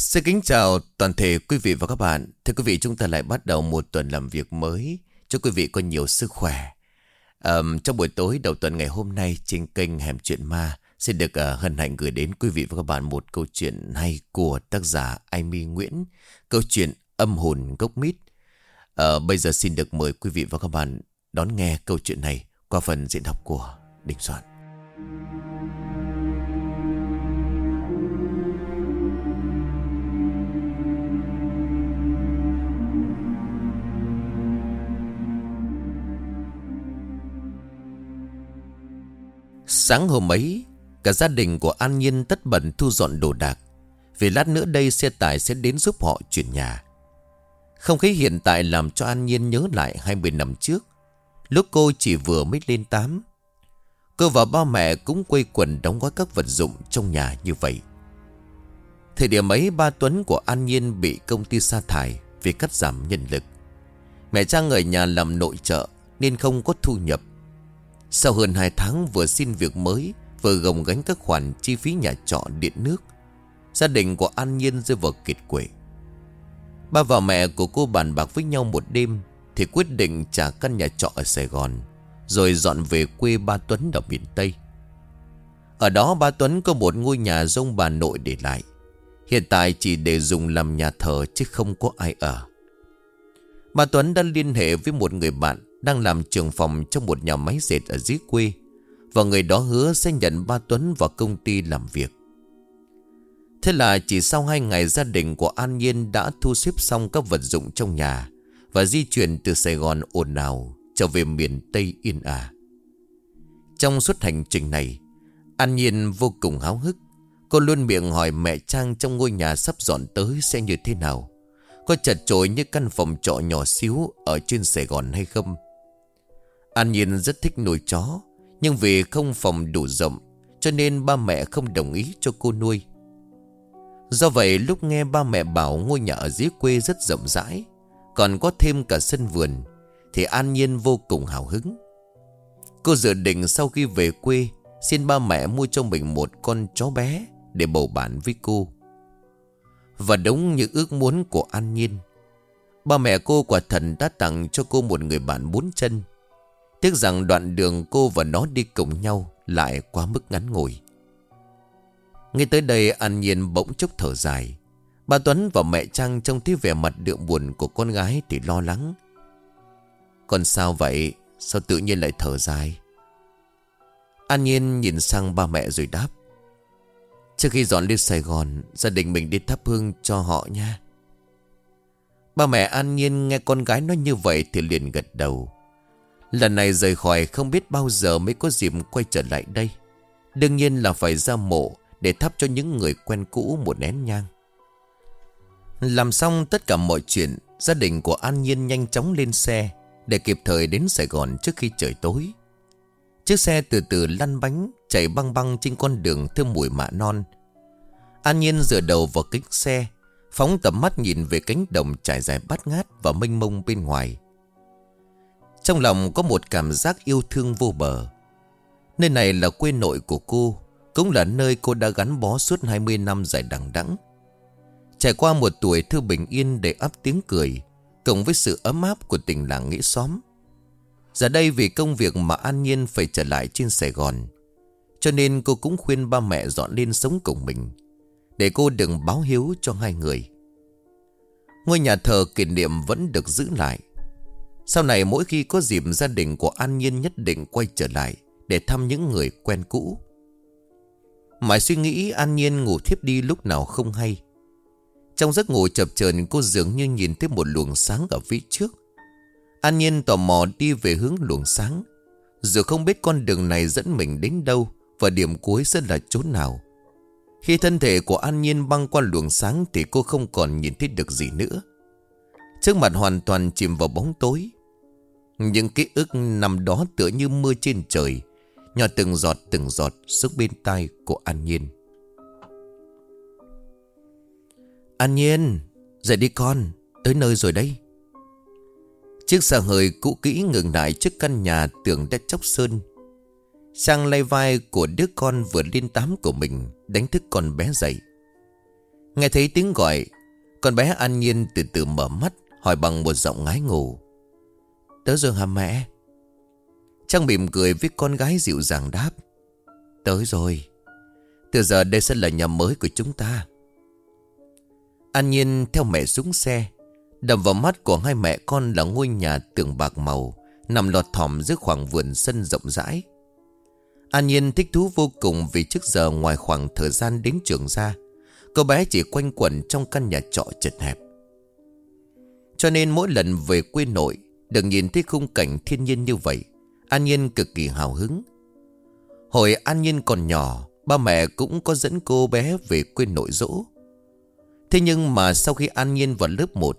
Xin kính chào toàn thể quý vị và các bạn. Thưa quý vị, chúng ta lại bắt đầu một tuần làm việc mới. Chúc quý vị có nhiều sức khỏe. Um, trong buổi tối đầu tuần ngày hôm nay trên kênh Hẻm Chuyện Ma xin được uh, hân hạnh gửi đến quý vị và các bạn một câu chuyện hay của tác giả Amy Nguyễn. Câu chuyện âm hồn gốc mít. Uh, bây giờ xin được mời quý vị và các bạn đón nghe câu chuyện này qua phần diễn đọc của Đình Soạn. Sáng hôm ấy, cả gia đình của An Nhiên tất bật thu dọn đồ đạc. Vì lát nữa đây xe tải sẽ đến giúp họ chuyển nhà. Không khí hiện tại làm cho An Nhiên nhớ lại 20 năm trước. Lúc cô chỉ vừa mới lên 8. Cô và ba mẹ cũng quây quần đóng gói các vật dụng trong nhà như vậy. Thời điểm ấy ba Tuấn của An Nhiên bị công ty sa thải vì cắt giảm nhân lực. Mẹ Trang ở nhà làm nội trợ nên không có thu nhập. Sau hơn 2 tháng vừa xin việc mới, Vừa gồng gánh các khoản chi phí nhà trọ, điện nước, Gia đình của An Nhiên rơi vào kiệt quệ. Ba và mẹ của cô bàn bạc với nhau một đêm Thì quyết định trả căn nhà trọ ở Sài Gòn, Rồi dọn về quê ba Tuấn ở miền Tây. Ở đó ba Tuấn có một ngôi nhà dông bà nội để lại. Hiện tại chỉ để dùng làm nhà thờ chứ không có ai ở. Bà Tuấn đã liên hệ với một người bạn đang làm trường phòng trong một nhà máy dệt ở dưới quê, Và người đó hứa sẽ nhận ba Tuấn vào công ty làm việc. Thế là chỉ sau hai ngày gia đình của An Nhiên đã thu xếp xong các vật dụng trong nhà Và di chuyển từ Sài Gòn ồn ào trở về miền Tây yên ả Trong suốt hành trình này, An Nhiên vô cùng háo hức. Cô luôn miệng hỏi mẹ Trang trong ngôi nhà sắp dọn tới sẽ như thế nào, Có chật chội như căn phòng trọ nhỏ xíu ở trên Sài Gòn hay không. An Nhiên rất thích nuôi chó, Nhưng vì không phòng đủ rộng, Cho nên ba mẹ không đồng ý cho cô nuôi. Do vậy, lúc nghe ba mẹ bảo ngôi nhà ở dưới quê rất rộng rãi, Còn có thêm cả sân vườn, Thì An Nhiên vô cùng hào hứng. Cô dự định sau khi về quê, Xin ba mẹ mua cho mình một con chó bé Để bầu bạn với cô. Và đúng như ước muốn của An Nhiên, Ba mẹ cô quả thần đã tặng cho cô một người bạn bốn chân. Tiếc rằng đoạn đường cô và nó đi cùng nhau Lại quá mức ngắn ngủi. Ngay tới đây, An Nhiên bỗng chốc thở dài. Bà Tuấn và mẹ Trang trông thấy vẻ mặt đượm buồn của con gái thì lo lắng. Con sao vậy? Sao tự nhiên lại thở dài? An Nhiên nhìn sang ba mẹ rồi đáp. Trước khi dọn lên Sài Gòn, Gia đình mình đi thắp hương cho họ nha. Ba mẹ An Nhiên nghe con gái nói như vậy Thì liền gật đầu. Lần này rời khỏi không biết bao giờ mới có dịp quay trở lại đây. Đương nhiên là phải ra mộ Để thắp cho những người quen cũ một nén nhang. Làm xong tất cả mọi chuyện, Gia đình của An Nhiên nhanh chóng lên xe Để kịp thời đến Sài Gòn trước khi trời tối. Chiếc xe từ từ lăn bánh, Chạy băng băng trên con đường thơm mùi mạ non. An Nhiên dựa đầu vào kính xe, Phóng tầm mắt nhìn về cánh đồng trải dài bát ngát và mênh mông bên ngoài trong lòng có một cảm giác yêu thương vô bờ. Nơi này là quê nội của cô, Cũng là nơi cô đã gắn bó suốt 20 năm dài đằng đẵng. Trải qua một tuổi thư bình yên để ấp tiếng cười, Cộng với sự ấm áp của tình làng nghĩa xóm. Giờ đây vì công việc mà An Nhiên phải trở lại trên Sài Gòn, Cho nên cô cũng khuyên ba mẹ dọn lên sống cùng mình, Để cô đừng báo hiếu cho hai người. Ngôi nhà thờ kỷ niệm vẫn được giữ lại sau này mỗi khi có dịp, gia đình của An Nhiên nhất định quay trở lại Để thăm những người quen cũ. Mãi suy nghĩ, An Nhiên ngủ thiếp đi lúc nào không hay. Trong giấc ngủ chập chờn, cô dường như nhìn thấy một luồng sáng ở phía trước. An Nhiên tò mò đi về hướng luồng sáng. Dù không biết con đường này dẫn mình đến đâu Và điểm cuối sẽ là chỗ nào. Khi thân thể của An Nhiên băng qua luồng sáng Thì cô không còn nhìn thấy được gì nữa. Trước mặt hoàn toàn chìm vào bóng tối những ký ức nằm đó tựa như mưa trên trời, Nhỏ từng giọt từng giọt Sức bên tai của An Nhiên. An Nhiên, Dậy đi con, Tới nơi rồi đây Chiếc xe hơi cũ kỹ ngừng lại trước căn nhà tường đất chóc sơn. Sang lay vai của đứa con vừa lên tám của mình, Đánh thức con bé dậy. Nghe thấy tiếng gọi, Con bé an nhiên từ từ mở mắt, Hỏi bằng một giọng ngái ngủ. Tớ rồi hả mẹ. Trang mỉm cười với con gái dịu dàng đáp. Tới rồi. Từ giờ đây sẽ là nhà mới của chúng ta. An nhiên theo mẹ xuống xe, Đầm vào mắt của hai mẹ con là ngôi nhà tường bạc màu, Nằm lọt thỏm giữa khoảng vườn sân rộng rãi. An Nhiên thích thú vô cùng vì trước giờ ngoài khoảng thời gian đến trường ra Cô bé chỉ quanh quẩn trong căn nhà trọ chật hẹp. Cho nên mỗi lần về quê nội được nhìn thấy khung cảnh thiên nhiên như vậy. An Nhiên cực kỳ hào hứng. Hồi An Nhiên còn nhỏ, Ba mẹ cũng có dẫn cô bé về quê nội dỗ. Thế nhưng mà sau khi An Nhiên vào lớp 1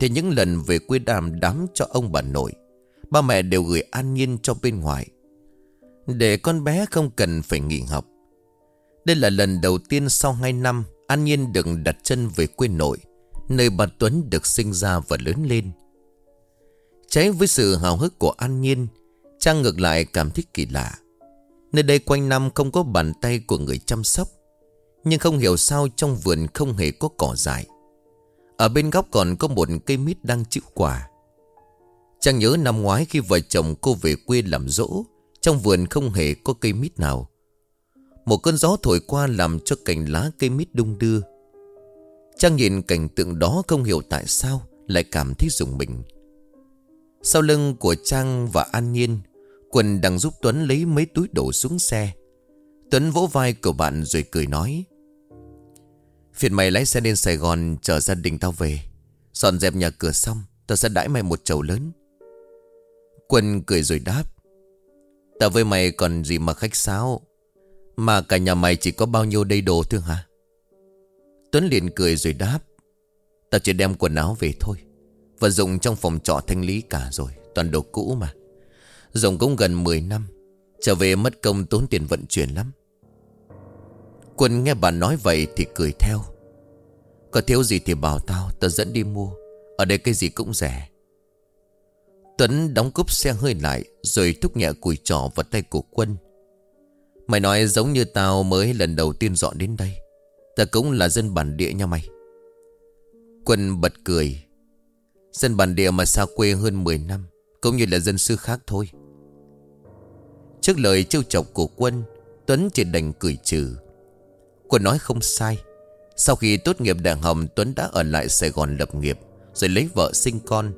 Thì những lần về quê đàm đám cho ông bà nội, Ba mẹ đều gửi An Nhiên cho bên ngoài. Để con bé không cần phải nghỉ học. Đây là lần đầu tiên sau 2 năm, An Nhiên được đặt chân về quê nội, Nơi bà Tuấn được sinh ra và lớn lên. Trái với sự hào hức của An Nhiên, Trang ngược lại cảm thấy kỳ lạ. Nơi đây quanh năm không có bàn tay của người chăm sóc, Nhưng không hiểu sao trong vườn không hề có cỏ dại. Ở bên góc còn có một cây mít đang chịu quả. Trang nhớ năm ngoái khi vợ chồng cô về quê làm dỗ, Trong vườn không hề có cây mít nào. Một cơn gió thổi qua làm cho cành lá cây mít đung đưa. Trang nhìn cảnh tượng đó không hiểu tại sao Lại cảm thấy rùng mình. Sau lưng của Trang và An Nhiên Quần đang giúp Tuấn lấy mấy túi đổ xuống xe. Tuấn vỗ vai của bạn rồi cười nói, Phiền mày lái xe đến Sài Gòn Chở gia đình tao về. Dọn dẹp nhà cửa xong, Tao sẽ đãi mày một chầu lớn. Quân cười rồi đáp, Tao với mày còn gì mà khách sáo? Mà cả nhà mày chỉ có bao nhiêu đầy đồ thôi hả? Tuấn liền cười rồi đáp, Tao chỉ đem quần áo về thôi. Và dùng trong phòng trọ thanh lý cả rồi. Toàn đồ cũ mà. Dùng cũng gần 10 năm. Trở về mất công tốn tiền vận chuyển lắm. Quân nghe bà nói vậy thì cười theo. Có thiếu gì thì bảo tao Tao dẫn đi mua. Ở đây cái gì cũng rẻ. Tuấn đóng cúp xe hơi lại, Rồi thúc nhẹ cùi trỏ vào tay của quân. Mày nói giống như tao mới lần đầu tiên dọn đến đây. Ta cũng là dân bản địa nha mày. Quân bật cười. Dân bản địa mà xa quê hơn 10 năm, Cũng như là dân sư khác thôi. Trước lời trêu chọc của quân, Tuấn chỉ đành cười trừ. Quân nói không sai. Sau khi tốt nghiệp đại học, Tuấn đã ở lại Sài Gòn lập nghiệp, Rồi lấy vợ sinh con.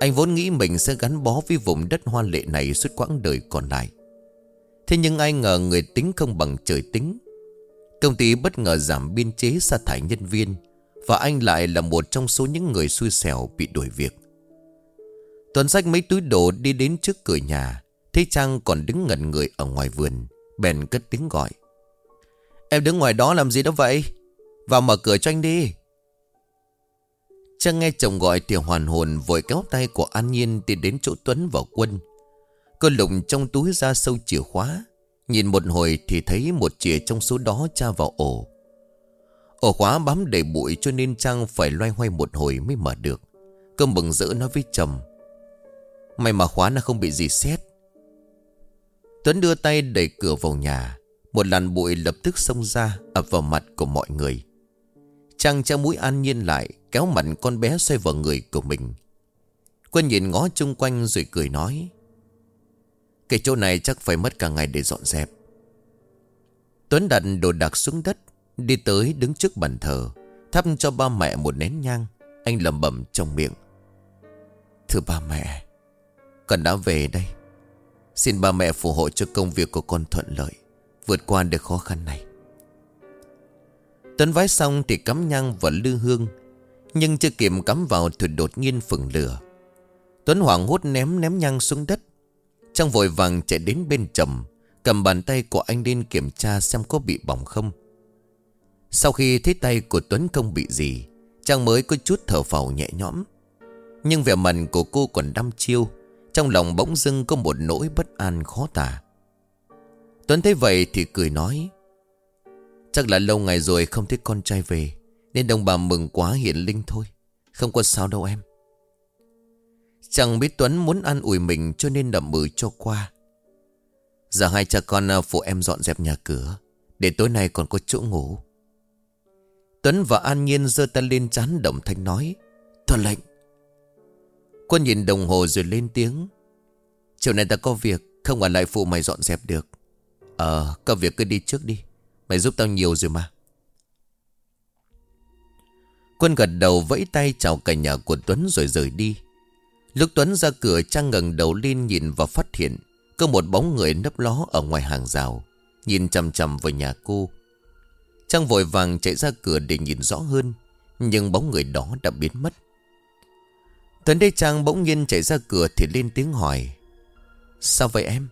Anh vốn nghĩ mình sẽ gắn bó với vùng đất hoa lệ này suốt quãng đời còn lại. Thế nhưng ai ngờ người tính không bằng trời tính. Công ty bất ngờ giảm biên chế sa thải nhân viên và anh lại là một trong số những người xui xẻo bị đuổi việc. Tuấn sách mấy túi đồ đi đến trước cửa nhà, Thấy Trang còn đứng ngẩn người ở ngoài vườn, Bèn cất tiếng gọi. Em đứng ngoài đó làm gì đó vậy? Vào mở cửa cho anh đi. Trang nghe chồng gọi thì hoàn hồn Vội kéo tay của An Nhiên Tiến đến chỗ Tuấn vào quân. Cô lụng trong túi ra sâu chìa khóa, Nhìn một hồi thì thấy một chìa trong số đó tra vào ổ. Ổ khóa bám đầy bụi cho nên Trang phải loay hoay một hồi mới mở được. Cơm bừng rỡ nói với trầm. May mà khóa nó không bị gì xét Tuấn đưa tay đẩy cửa vào nhà. Một làn bụi lập tức xông ra, ập vào mặt của mọi người. Trang trao mũi an nhiên lại, Kéo mặt con bé xoay vào người của mình. Quân nhìn ngó chung quanh rồi cười nói, Cái chỗ này chắc phải mất cả ngày để dọn dẹp. Tuấn đặt đồ đạc xuống đất Đi tới đứng trước bàn thờ, Thắp cho ba mẹ một nén nhang, Anh lầm bẩm trong miệng. Thưa ba mẹ, Con đã về đây. Xin ba mẹ phù hộ cho công việc của con thuận lợi, Vượt qua được khó khăn này. Tuấn vái xong thì cắm nhang và lư hương, Nhưng chưa kịp cắm vào thì đột nhiên phừng lửa. Tuấn hoảng hốt ném ném nhang xuống đất. Trong vội vàng chạy đến bên chồng Cầm bàn tay của anh lên kiểm tra xem có bị bỏng không. Sau khi thấy tay của Tuấn không bị gì Trang mới có chút thở phào nhẹ nhõm. Nhưng vẻ mặt của cô còn đăm chiêu, trong lòng bỗng dưng có một nỗi bất an khó tả. Tuấn thấy vậy thì cười nói, Chắc là lâu ngày rồi không thấy con trai về, Nên đồng bà mừng quá hiện linh thôi, Không có sao đâu em. Chẳng biết Tuấn muốn ăn ủi mình cho nên đậm mừ cho qua. Giờ hai cha con à, phụ em dọn dẹp nhà cửa, Để tối nay còn có chỗ ngủ. Tuấn và An Nhiên giơ tay lên chán động thanh nói Thuận lệnh. Quân nhìn đồng hồ rồi lên tiếng, Chiều nay ta có việc, Không ở lại phụ mày dọn dẹp được. Ờ có việc cứ đi trước đi, Mày giúp tao nhiều rồi mà. Quân gật đầu vẫy tay chào cả nhà của Tuấn rồi rời đi. Lúc Tuấn ra cửa, Trang ngẩng đầu lên nhìn và phát hiện Có một bóng người nấp ló ở ngoài hàng rào, Nhìn chằm chằm vào nhà cô. Trang vội vàng chạy ra cửa để nhìn rõ hơn, Nhưng bóng người đó đã biến mất. Tuấn đây Trang bỗng nhiên chạy ra cửa thì lên tiếng hỏi, Sao vậy em?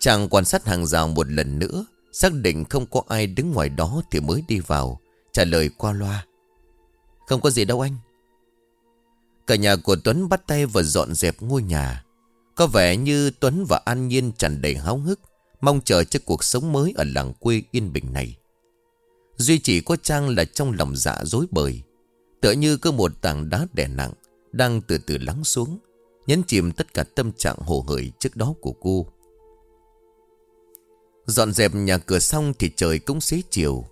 Trang quan sát hàng rào một lần nữa, Xác định không có ai đứng ngoài đó thì mới đi vào, Trả lời qua loa, Không có gì đâu anh. Cả nhà của Tuấn bắt tay vào dọn dẹp ngôi nhà. Có vẻ như Tuấn và An Nhiên tràn đầy háo hức, Mong chờ cho cuộc sống mới ở làng quê yên bình này. Duy chỉ có Trang là trong lòng dạ dối bời. Tựa như có một tảng đá đè nặng, Đang từ từ lắng xuống, Nhấn chìm tất cả tâm trạng hồ hởi trước đó của cô. Dọn dẹp nhà cửa xong thì trời cũng xế chiều.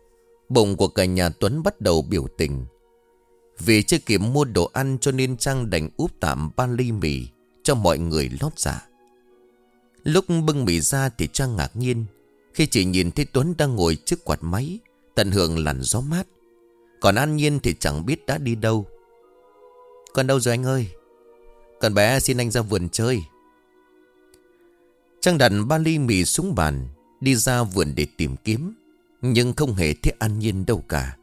Bụng của cả nhà Tuấn bắt đầu biểu tình. Vì chưa kịp mua đồ ăn cho nên Trang đành úp tạm ba ly mì Cho mọi người lót dạ. Lúc bưng mì ra thì Trang ngạc nhiên, Khi chỉ nhìn thấy Tuấn đang ngồi trước quạt máy Tận hưởng làn gió mát. Còn An Nhiên thì chẳng biết đã đi đâu. Còn đâu rồi anh ơi? Con bé xin anh ra vườn chơi. Trang đặt ba ly mì xuống bàn, Đi ra vườn để tìm kiếm. Nhưng không hề thấy An Nhiên đâu cả.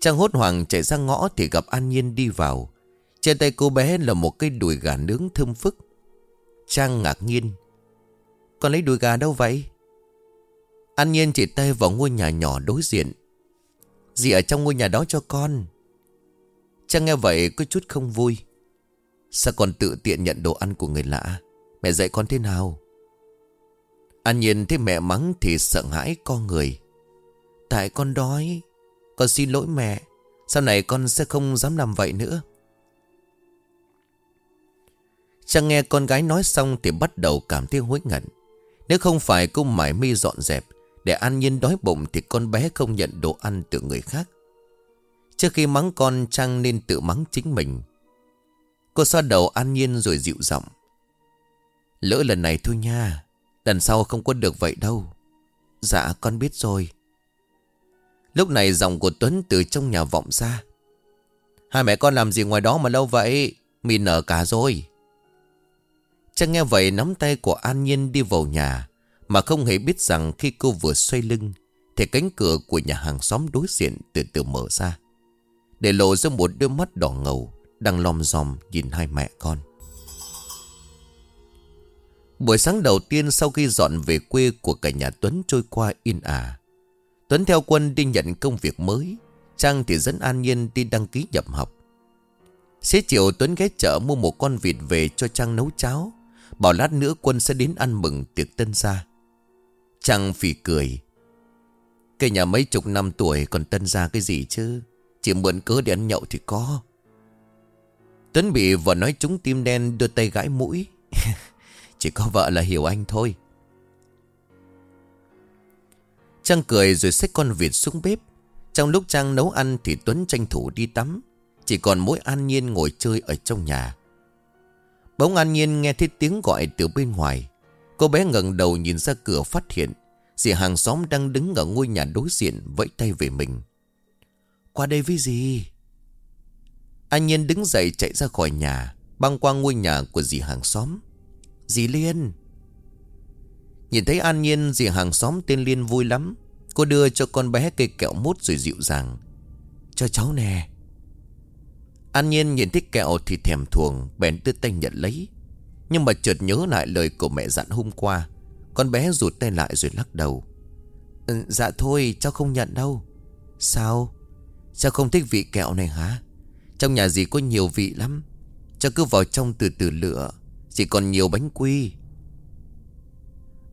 Trang hốt hoảng chạy ra ngõ Thì gặp An Nhiên đi vào. Trên tay cô bé là một cây đùi gà nướng thơm phức. Trang ngạc nhiên. Con lấy đùi gà đâu vậy? An Nhiên chỉ tay vào ngôi nhà nhỏ đối diện. Gì ở trong ngôi nhà đó cho con. Trang nghe vậy có chút không vui. Sao con tự tiện nhận đồ ăn của người lạ? Mẹ dạy con thế nào? An Nhiên thấy mẹ mắng thì sợ hãi con người. Tại con đói, Con xin lỗi mẹ. Sau này con sẽ không dám làm vậy nữa. Trang nghe con gái nói xong thì bắt đầu cảm thấy hối ngẩn Nếu không phải cô mải mi dọn dẹp để An Nhiên đói bụng thì con bé không nhận đồ ăn từ người khác. Trước khi mắng con, Trang nên tự mắng chính mình. Cô xoa đầu An Nhiên rồi dịu giọng. Lỡ lần này thôi nha, Lần sau không có được vậy đâu. Dạ con biết rồi. Lúc này giọng của Tuấn từ trong nhà vọng ra. Hai mẹ con làm gì ngoài đó mà lâu vậy? Mì nở cả rồi. Trang nghe vậy, nắm tay của An Nhiên đi vào nhà. Mà không hề biết rằng khi cô vừa xoay lưng, Thì cánh cửa của nhà hàng xóm đối diện từ từ mở ra, Để lộ ra một đôi mắt đỏ ngầu Đang lom dòm nhìn hai mẹ con Buổi sáng đầu tiên sau khi dọn về quê của cả nhà Tuấn trôi qua yên ả. Tuấn theo quân đi nhận công việc mới. Trang thì dẫn An Nhiên đi đăng ký nhập học. Xế chiều, Tuấn ghé chợ mua một con vịt về cho Trang nấu cháo. Bảo lát nữa quân sẽ đến ăn mừng tiệc tân gia. Trang phì cười. cái nhà mấy chục năm tuổi còn tân ra cái gì chứ. Chỉ mượn cớ để ăn nhậu thì có. Tuấn bị vợ nói trúng tim đen, đưa tay gãi mũi. Chỉ có vợ là hiểu anh thôi Trang cười rồi xách con vịt xuống bếp Trong lúc Trang nấu ăn thì Tuấn tranh thủ đi tắm Chỉ còn mỗi An Nhiên ngồi chơi ở trong nhà Bỗng An Nhiên nghe thấy tiếng gọi từ bên ngoài Cô bé ngẩng đầu nhìn ra cửa phát hiện Dì hàng xóm đang đứng ở ngôi nhà đối diện Vẫy tay về mình. Qua đây với gì An Nhiên đứng dậy chạy ra khỏi nhà, Băng qua ngôi nhà của dì hàng xóm. Dì Liên. Nhìn thấy An Nhiên, dì hàng xóm tên Liên vui lắm. Cô đưa cho con bé cây kẹo mút rồi dịu dàng. Cho cháu nè. An Nhiên nhìn thấy kẹo thì thèm thuồng, Bèn đưa tay nhận lấy. Nhưng mà chợt nhớ lại lời của mẹ dặn hôm qua. Con bé rụt tay lại rồi lắc đầu. Ừ, Dạ thôi cháu không nhận đâu. Sao? Cháu không thích vị kẹo này hả? Trong nhà dì có nhiều vị lắm. Cháu cứ vào trong từ từ lựa. Chỉ còn nhiều bánh quy.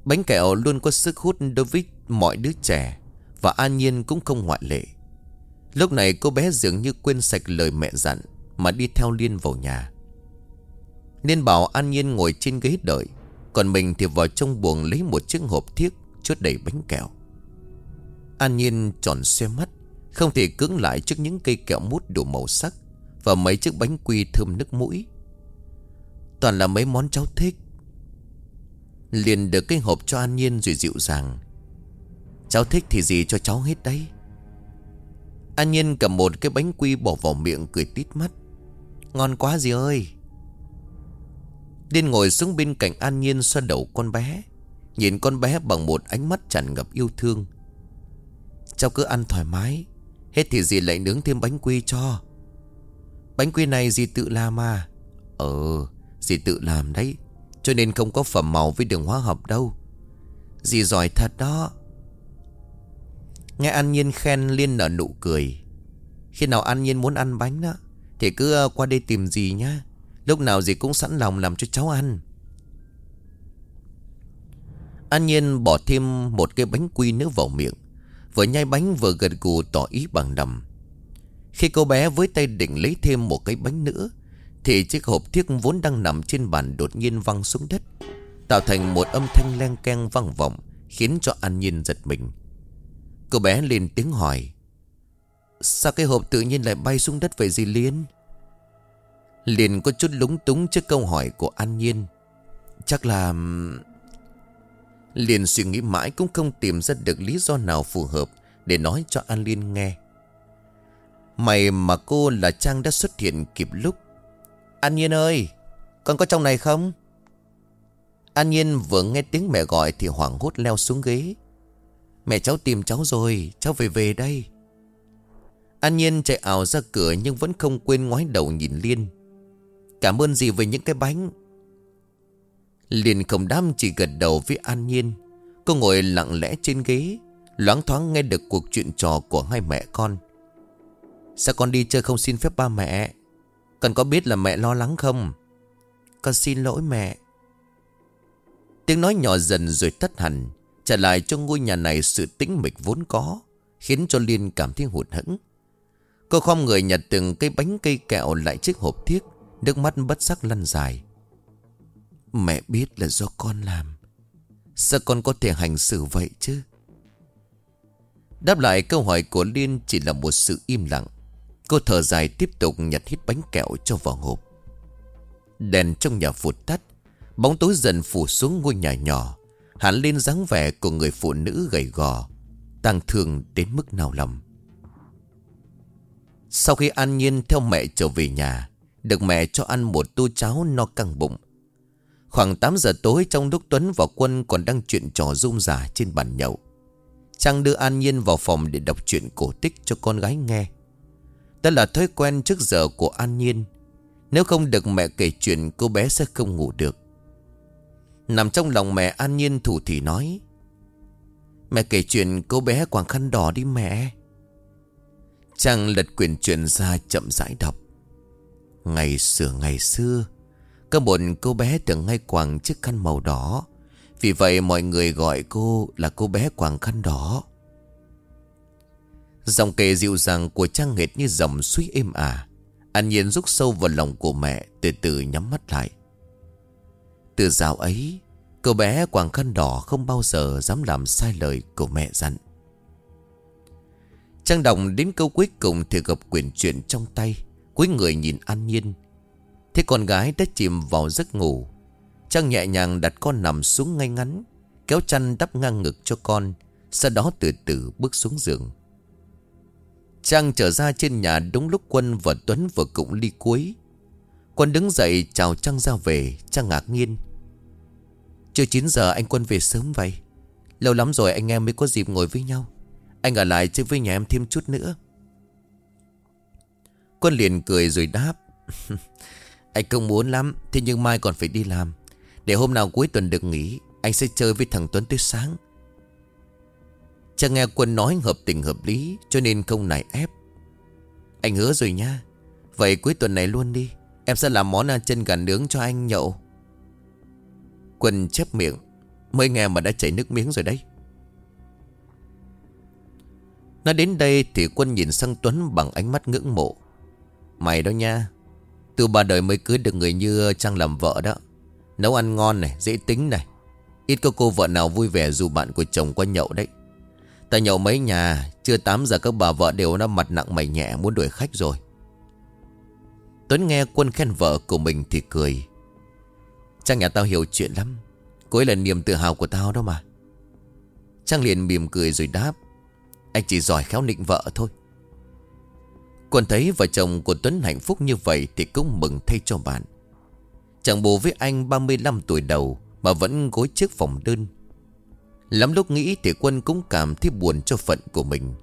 Bánh kẹo luôn có sức hút đối với mọi đứa trẻ Và An Nhiên cũng không ngoại lệ. Lúc này cô bé dường như quên sạch lời mẹ dặn Mà đi theo Liên vào nhà nên bảo An Nhiên ngồi trên ghế đợi. Còn mình thì vào trong buồng lấy một chiếc hộp thiếc Chốt đầy bánh kẹo. An Nhiên tròn xe mắt, Không thể cưỡng lại trước những cây kẹo mút đủ màu sắc Và mấy chiếc bánh quy thơm nước mũi. Toàn là mấy món cháu thích. Liền được cái hộp cho An Nhiên rồi dịu dàng. Cháu thích thì gì cho cháu hết đấy. An Nhiên cầm một cái bánh quy bỏ vào miệng cười tít mắt. Ngon quá gì ơi. Liên ngồi xuống bên cạnh An Nhiên xoa đầu con bé. Nhìn con bé bằng một ánh mắt tràn ngập yêu thương. Cháu cứ ăn thoải mái. Hết thì dì lại nướng thêm bánh quy cho. Bánh quy này dì tự làm à Ờ Dì tự làm đấy. Cho nên không có phẩm màu với đường hóa học đâu. Dì giỏi thật đó. Nghe An Nhiên khen Liên nở nụ cười. Khi nào An Nhiên muốn ăn bánh đó Thì cứ ờ, qua đây tìm dì nhá. Lúc nào dì cũng sẵn lòng làm cho cháu ăn. An Nhiên bỏ thêm một cái bánh quy nữa vào miệng, Vừa nhai bánh vừa gật gù tỏ ý bằng đầm. Khi cô bé với tay định lấy thêm một cái bánh nữa, Thì chiếc hộp thiếc vốn đang nằm trên bàn đột nhiên văng xuống đất, Tạo thành một âm thanh len keng vang vọng, Khiến cho An Nhiên giật mình. Cô bé lên tiếng hỏi, Sao cái hộp tự nhiên lại bay xuống đất vậy gì Liên? Liền có chút lúng túng trước câu hỏi của An Nhiên. Chắc là Liền suy nghĩ mãi cũng không tìm ra được lý do nào phù hợp Để nói cho An Liên nghe. Mày mà cô là Trang đã xuất hiện kịp lúc. An Nhiên ơi, Con có trong này không? An Nhiên vừa nghe tiếng mẹ gọi Thì hoảng hốt leo xuống ghế. Mẹ cháu tìm cháu rồi, Cháu về về đây. An Nhiên chạy ảo ra cửa Nhưng vẫn không quên ngoái đầu nhìn Liên. Cảm ơn gì về những cái bánh? Liền không đam chỉ gật đầu với An Nhiên. Cô ngồi lặng lẽ trên ghế, Loáng thoáng nghe được cuộc chuyện trò của hai mẹ con. Sao con đi chơi không xin phép ba mẹ? Con có biết là mẹ lo lắng không? Con xin lỗi mẹ. Tiếng nói nhỏ dần rồi tắt hẳn, Trả lại cho ngôi nhà này sự tĩnh mịch vốn có, Khiến cho Liên cảm thấy hụt hẫng. Cô khom người nhặt từng cây bánh cây kẹo lại chiếc hộp thiếc Nước mắt bất sắc lăn dài. Mẹ biết là do con làm. Sao con có thể hành xử vậy chứ? Đáp lại câu hỏi của Liên chỉ là một sự im lặng. Cô thở dài tiếp tục nhặt hít bánh kẹo cho vào hộp. Đèn trong nhà phụt tắt. Bóng tối dần phủ xuống ngôi nhà nhỏ. Hắn lên dáng vẻ của người phụ nữ gầy gò Tăng thương đến mức nào lòng. Sau khi an nhiên theo mẹ trở về nhà được mẹ cho ăn một tô cháo no căng bụng Khoảng 8 giờ tối, trong lúc Tuấn và Quân còn đang chuyện trò rung rả trên bàn nhậu. Trang đưa An Nhiên vào phòng để đọc chuyện cổ tích cho con gái nghe. Đó là thói quen trước giờ của An Nhiên. Nếu không được mẹ kể chuyện, cô bé sẽ không ngủ được. Nằm trong lòng mẹ, An Nhiên thủ thì nói. Mẹ kể chuyện cô bé quàng khăn đỏ đi mẹ. Trang lật quyển chuyện ra chậm rãi đọc. Ngày xưa ngày xưa, có một cô bé từng ngay quàng chiếc khăn màu đỏ. Vì vậy mọi người gọi cô là cô bé quàng khăn đỏ. Dòng kề dịu dàng của Trang nghệt như dòng suối êm ả. An nhiên rút sâu vào lòng của mẹ, Từ từ nhắm mắt lại. Từ dạo ấy, Cô bé quàng khăn đỏ không bao giờ dám làm sai lời của mẹ dặn. Trang đồng đến câu cuối cùng thì gặp quyển truyện trong tay. Cuối người nhìn an nhiên. Thế con gái đã chìm vào giấc ngủ. Trang nhẹ nhàng đặt con nằm xuống ngay ngắn, Kéo chăn đắp ngang ngực cho con, Sau đó từ từ bước xuống giường. Trang trở ra trên nhà đúng lúc Quân và Tuấn vừa cụng ly cuối. Quân đứng dậy chào Trang ra về Trang ngạc nhiên. Chưa 9 giờ anh Quân về sớm vậy. Lâu lắm rồi anh em mới có dịp ngồi với nhau. Anh ở lại chơi với nhà em thêm chút nữa. Quân liền cười rồi đáp. Anh không muốn lắm, Thế nhưng mai còn phải đi làm. Để hôm nào cuối tuần được nghỉ, Anh sẽ chơi với thằng Tuấn tới sáng. Chẳng nghe quân nói hợp tình hợp lý, Cho nên không nài ép. Anh hứa rồi nha. Vậy cuối tuần này luôn đi. Em sẽ làm món chân gà nướng cho anh nhậu. Quân chép miệng. Mới nghe mà đã chảy nước miếng rồi đấy. Nói đến đây thì quân nhìn sang Tuấn bằng ánh mắt ngưỡng mộ. Mày đó nha. Từ ba đời mới cưới được người như Trang làm vợ đó. Nấu ăn ngon này, dễ tính này. Ít có cô vợ nào vui vẻ dù bạn của chồng qua nhậu đấy. Ta nhậu mấy nhà Chưa 8 giờ các bà vợ đều đã mặt nặng mày nhẹ Muốn đuổi khách rồi. Tuấn nghe quân khen vợ của mình thì cười. Trang nhà tao hiểu chuyện lắm. Cô ấy là niềm tự hào của tao đó mà. Trang liền mỉm cười rồi đáp. Anh chỉ giỏi khéo nịnh vợ thôi. Còn thấy vợ chồng của Tuấn hạnh phúc như vậy Thì cũng mừng thay cho bạn. Chẳng bù với anh 35 tuổi đầu Mà vẫn gối trước phòng đơn. Lắm lúc nghĩ thì Quân cũng cảm thấy buồn cho phận của mình.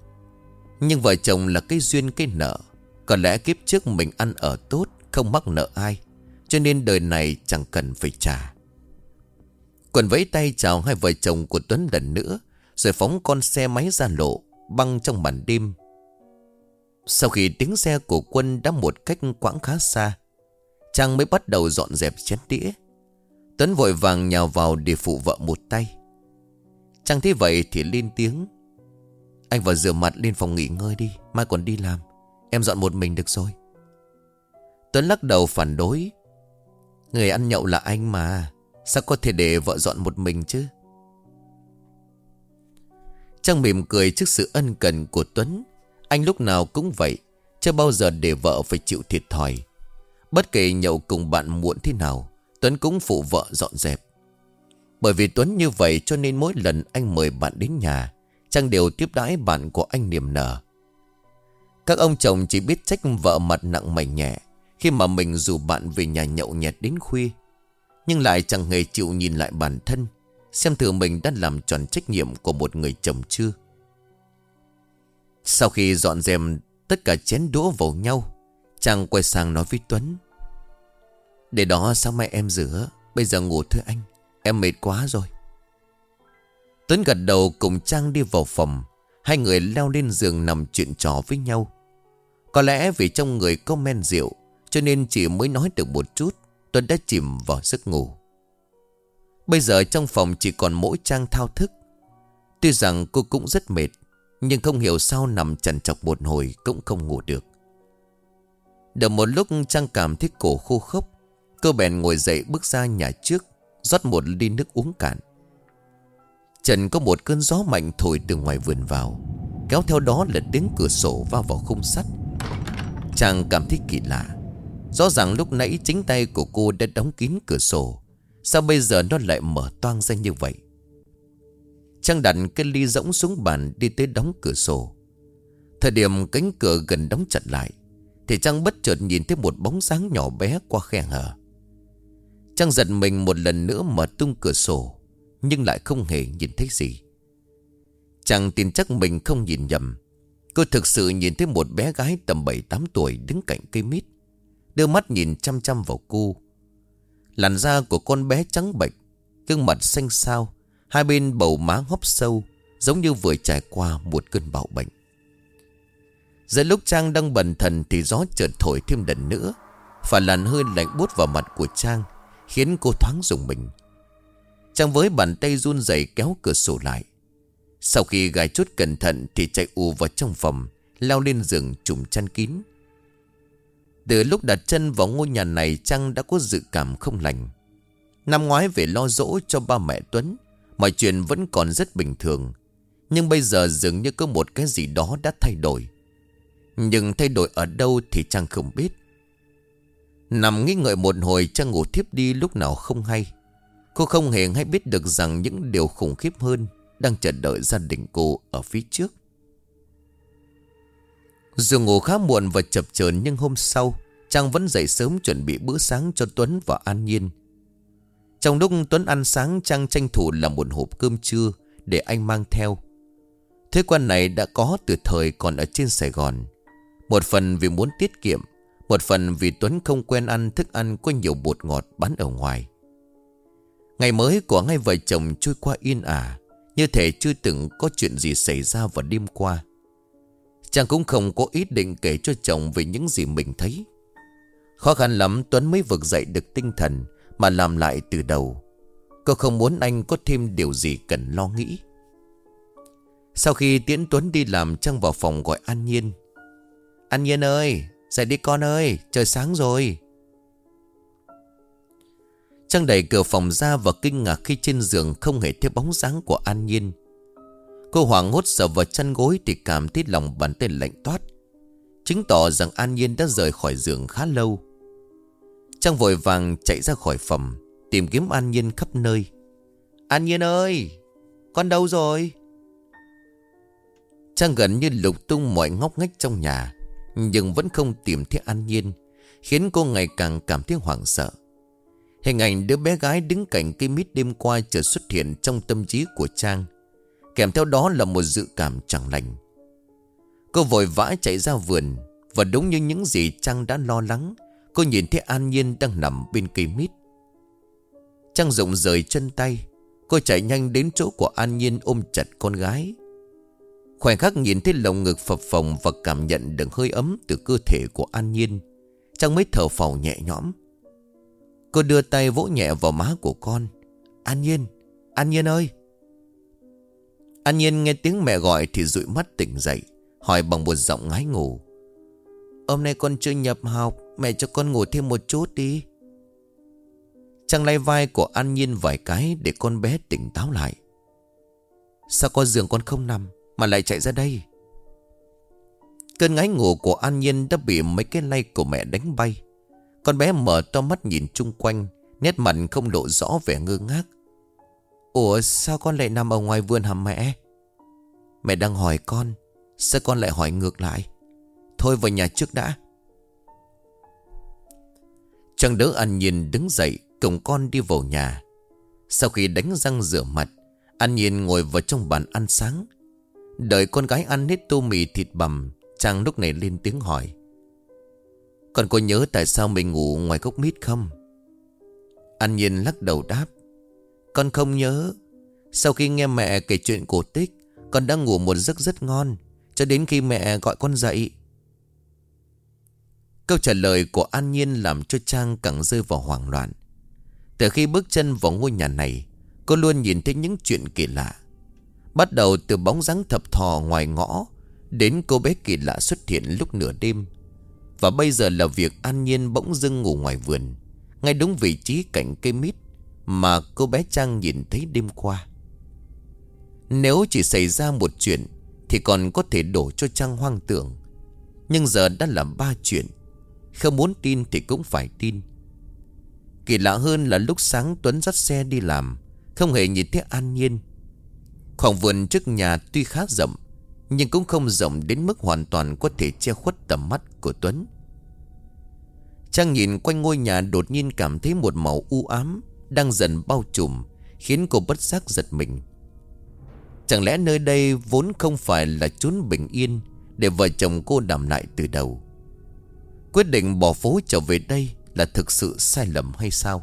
Nhưng vợ chồng là cái duyên cái nợ. Có lẽ kiếp trước mình ăn ở tốt, Không mắc nợ ai. Cho nên đời này chẳng cần phải trả. Quân vẫy tay chào hai vợ chồng của Tuấn lần nữa, Rồi phóng con xe máy ra lộ, Băng trong màn đêm. Sau khi tiếng xe của quân đã một cách quãng khá xa Trang mới bắt đầu dọn dẹp chén đĩa. Tuấn vội vàng nhào vào để phụ vợ một tay. Trang thấy vậy thì lên tiếng. Anh vào rửa mặt lên phòng nghỉ ngơi đi, Mai còn đi làm. Em dọn một mình được rồi. Tuấn lắc đầu phản đối. Người ăn nhậu là anh mà, Sao có thể để vợ dọn một mình chứ? Trang mỉm cười trước sự ân cần của Tuấn. Anh lúc nào cũng vậy, Chưa bao giờ để vợ phải chịu thiệt thòi. Bất kể nhậu cùng bạn muộn thế nào, Tuấn cũng phụ vợ dọn dẹp. Bởi vì Tuấn như vậy cho nên mỗi lần anh mời bạn đến nhà Trang đều tiếp đãi bạn của anh niềm nở. Các ông chồng chỉ biết trách vợ mặt nặng mày nhẹ Khi mà mình dù bạn về nhà nhậu nhẹt đến khuya, Nhưng lại chẳng hề chịu nhìn lại bản thân, Xem thử mình đã làm tròn trách nhiệm của một người chồng chưa. Sau khi dọn dẹp tất cả chén đũa vào nhau Trang quay sang nói với Tuấn. Để đó sáng mai em rửa, Bây giờ ngủ thôi anh, Em mệt quá rồi. Tuấn gật đầu cùng Trang đi vào phòng. Hai người leo lên giường nằm chuyện trò với nhau. Có lẽ vì trong người có men rượu, Cho nên chỉ mới nói được một chút, Tuấn đã chìm vào giấc ngủ. Bây giờ trong phòng chỉ còn mỗi Trang thao thức. Tuy rằng cô cũng rất mệt nhưng không hiểu sao nằm chằn chọc một hồi Cũng không ngủ được. Được một lúc Trang cảm thấy cổ khô khốc, Cô bèn ngồi dậy bước ra nhà trước, rót một ly nước uống cạn. Trần có một cơn gió mạnh thổi từ ngoài vườn vào, Kéo theo đó là tiếng cửa sổ va vào khung sắt. Chàng cảm thấy kỳ lạ, Rõ ràng lúc nãy chính tay của cô đã đóng kín cửa sổ, Sao bây giờ nó lại mở toang ra như vậy? Trang đặt cái ly rỗng xuống bàn đi tới đóng cửa sổ. Thời điểm cánh cửa gần đóng chặt lại, Thì Trang bất chợt nhìn thấy một bóng sáng nhỏ bé qua khe hở. Trang giật mình một lần nữa mở tung cửa sổ, Nhưng lại không hề nhìn thấy gì. Trang tin chắc mình không nhìn nhầm. Cô thực sự nhìn thấy một bé gái tầm 7-8 tuổi đứng cạnh cây mít, Đưa mắt nhìn chăm chăm vào cô. Làn da của con bé trắng bệch, Gương mặt xanh xao Hai bên bầu má hốc sâu, Giống như vừa trải qua một cơn bạo bệnh. Giữa lúc Trang đang bần thần Thì gió chợt thổi thêm lần nữa Và làn hơi lạnh bút vào mặt của Trang, Khiến cô thoáng dùng mình. Trang với bàn tay run rẩy kéo cửa sổ lại. Sau khi gài chút cẩn thận Thì chạy ù vào trong phòng, Leo lên giường trùm chăn kín. Từ lúc đặt chân vào ngôi nhà này, Trang đã có dự cảm không lành. Năm ngoái về lo dỗ cho ba mẹ Tuấn Mọi chuyện vẫn còn rất bình thường. Nhưng bây giờ dường như có một cái gì đó đã thay đổi. Nhưng thay đổi ở đâu thì Trang không biết. Nằm nghĩ ngợi một hồi, Trang ngủ thiếp đi lúc nào không hay. Cô không hề hay biết được rằng Những điều khủng khiếp hơn Đang chờ đợi gia đình cô ở phía trước. Dù ngủ khá muộn và chập chờn, Nhưng hôm sau, Trang vẫn dậy sớm chuẩn bị bữa sáng cho Tuấn và An Nhiên. Trong lúc Tuấn ăn sáng Trang tranh thủ làm một hộp cơm trưa Để anh mang theo Thế quan này đã có từ thời còn ở trên Sài Gòn Một phần vì muốn tiết kiệm một phần vì Tuấn không quen ăn thức ăn có nhiều bột ngọt bán ở ngoài. Ngày mới của hai vợ chồng trôi qua yên ả, như thể chưa từng có chuyện gì xảy ra vào đêm qua. Chàng cũng không có ý định kể cho chồng về những gì mình thấy. Khó khăn lắm Tuấn mới vực dậy được tinh thần mà làm lại từ đầu. Cô không muốn anh có thêm điều gì cần lo nghĩ. Sau khi Tiễn Tuấn đi làm Trang vào phòng gọi An Nhiên. An Nhiên ơi, Dậy đi con ơi Trời sáng rồi Trang đẩy cửa phòng ra và kinh ngạc khi trên giường không hề thấy bóng dáng của An Nhiên. Cô hoảng hốt sờ vào chân gối Thì cảm thấy lòng bàn tay lạnh toát Chứng tỏ rằng An Nhiên đã rời khỏi giường khá lâu Trang vội vàng chạy ra khỏi phòng, Tìm kiếm An Nhiên khắp nơi. An Nhiên ơi, Con đâu rồi? Trang gần như lục tung mọi ngóc ngách trong nhà, Nhưng vẫn không tìm thấy An Nhiên, Khiến cô ngày càng cảm thấy hoảng sợ. Hình ảnh đứa bé gái đứng cạnh cây mít đêm qua chợt xuất hiện trong tâm trí của Trang, Kèm theo đó là một dự cảm chẳng lành. Cô vội vã chạy ra vườn, Và đúng như những gì Trang đã lo lắng Cô nhìn thấy An Nhiên đang nằm bên cây mít. Trang rộng rời chân tay, Cô chạy nhanh đến chỗ của An Nhiên ôm chặt con gái. Khoảnh khắc nhìn thấy lồng ngực phập phồng Và cảm nhận được hơi ấm từ cơ thể của An Nhiên Trang mới thở phào nhẹ nhõm. Cô đưa tay vỗ nhẹ vào má của con. An Nhiên An Nhiên ơi! An Nhiên nghe tiếng mẹ gọi thì dụi mắt tỉnh dậy, Hỏi bằng một giọng ngái ngủ. Hôm nay con chưa nhập học Mẹ cho con ngủ thêm một chút đi. Trang lay vai của An Nhiên vài cái Để con bé tỉnh táo lại. Sao con giường con không nằm Mà lại chạy ra đây? Cơn ngái ngủ của An Nhiên Đã bị mấy cái lay của mẹ đánh bay. Con bé mở to mắt nhìn chung quanh, Nét mặt không lộ rõ vẻ ngơ ngác. Ủa, sao con lại nằm ở ngoài vườn hả mẹ? Mẹ đang hỏi con, Sao con lại hỏi ngược lại? Thôi vào nhà trước đã. Trang đỡ An Nhiên đứng dậy, Cùng con đi vào nhà. Sau khi đánh răng rửa mặt, An Nhiên ngồi vào trong bàn ăn sáng. Đợi con gái ăn hết tô mì thịt bằm, Trang lúc này lên tiếng hỏi. Còn có nhớ tại sao mình ngủ ngoài gốc mít không? An Nhiên lắc đầu đáp. Con không nhớ. Sau khi nghe mẹ kể chuyện cổ tích, Con đã ngủ một giấc rất ngon, Cho đến khi mẹ gọi con dậy. Câu trả lời của An Nhiên làm cho Trang càng rơi vào hoảng loạn. Từ khi bước chân vào ngôi nhà này, cô luôn nhìn thấy những chuyện kỳ lạ. Bắt đầu từ bóng dáng thập thò ngoài ngõ, đến cô bé kỳ lạ xuất hiện lúc nửa đêm. Và bây giờ là việc An Nhiên bỗng dưng ngủ ngoài vườn, ngay đúng vị trí cạnh cây mít mà cô bé Trang nhìn thấy đêm qua. Nếu chỉ xảy ra một chuyện thì còn có thể đổ cho Trang hoang tưởng. Nhưng giờ đã là ba chuyện không muốn tin thì cũng phải tin. Kỳ lạ hơn là lúc sáng Tuấn dắt xe đi làm, Không hề nhìn thấy an nhiên. Khoảng vườn trước nhà tuy khá rộng, Nhưng cũng không rộng đến mức hoàn toàn Có thể che khuất tầm mắt của Tuấn. Trang nhìn quanh ngôi nhà đột nhiên cảm thấy một màu u ám Đang dần bao trùm, Khiến cô bất giác giật mình. Chẳng lẽ nơi đây vốn không phải là chốn bình yên Để vợ chồng cô đảm lại từ đầu? Quyết định bỏ phố trở về đây Là thực sự sai lầm hay sao?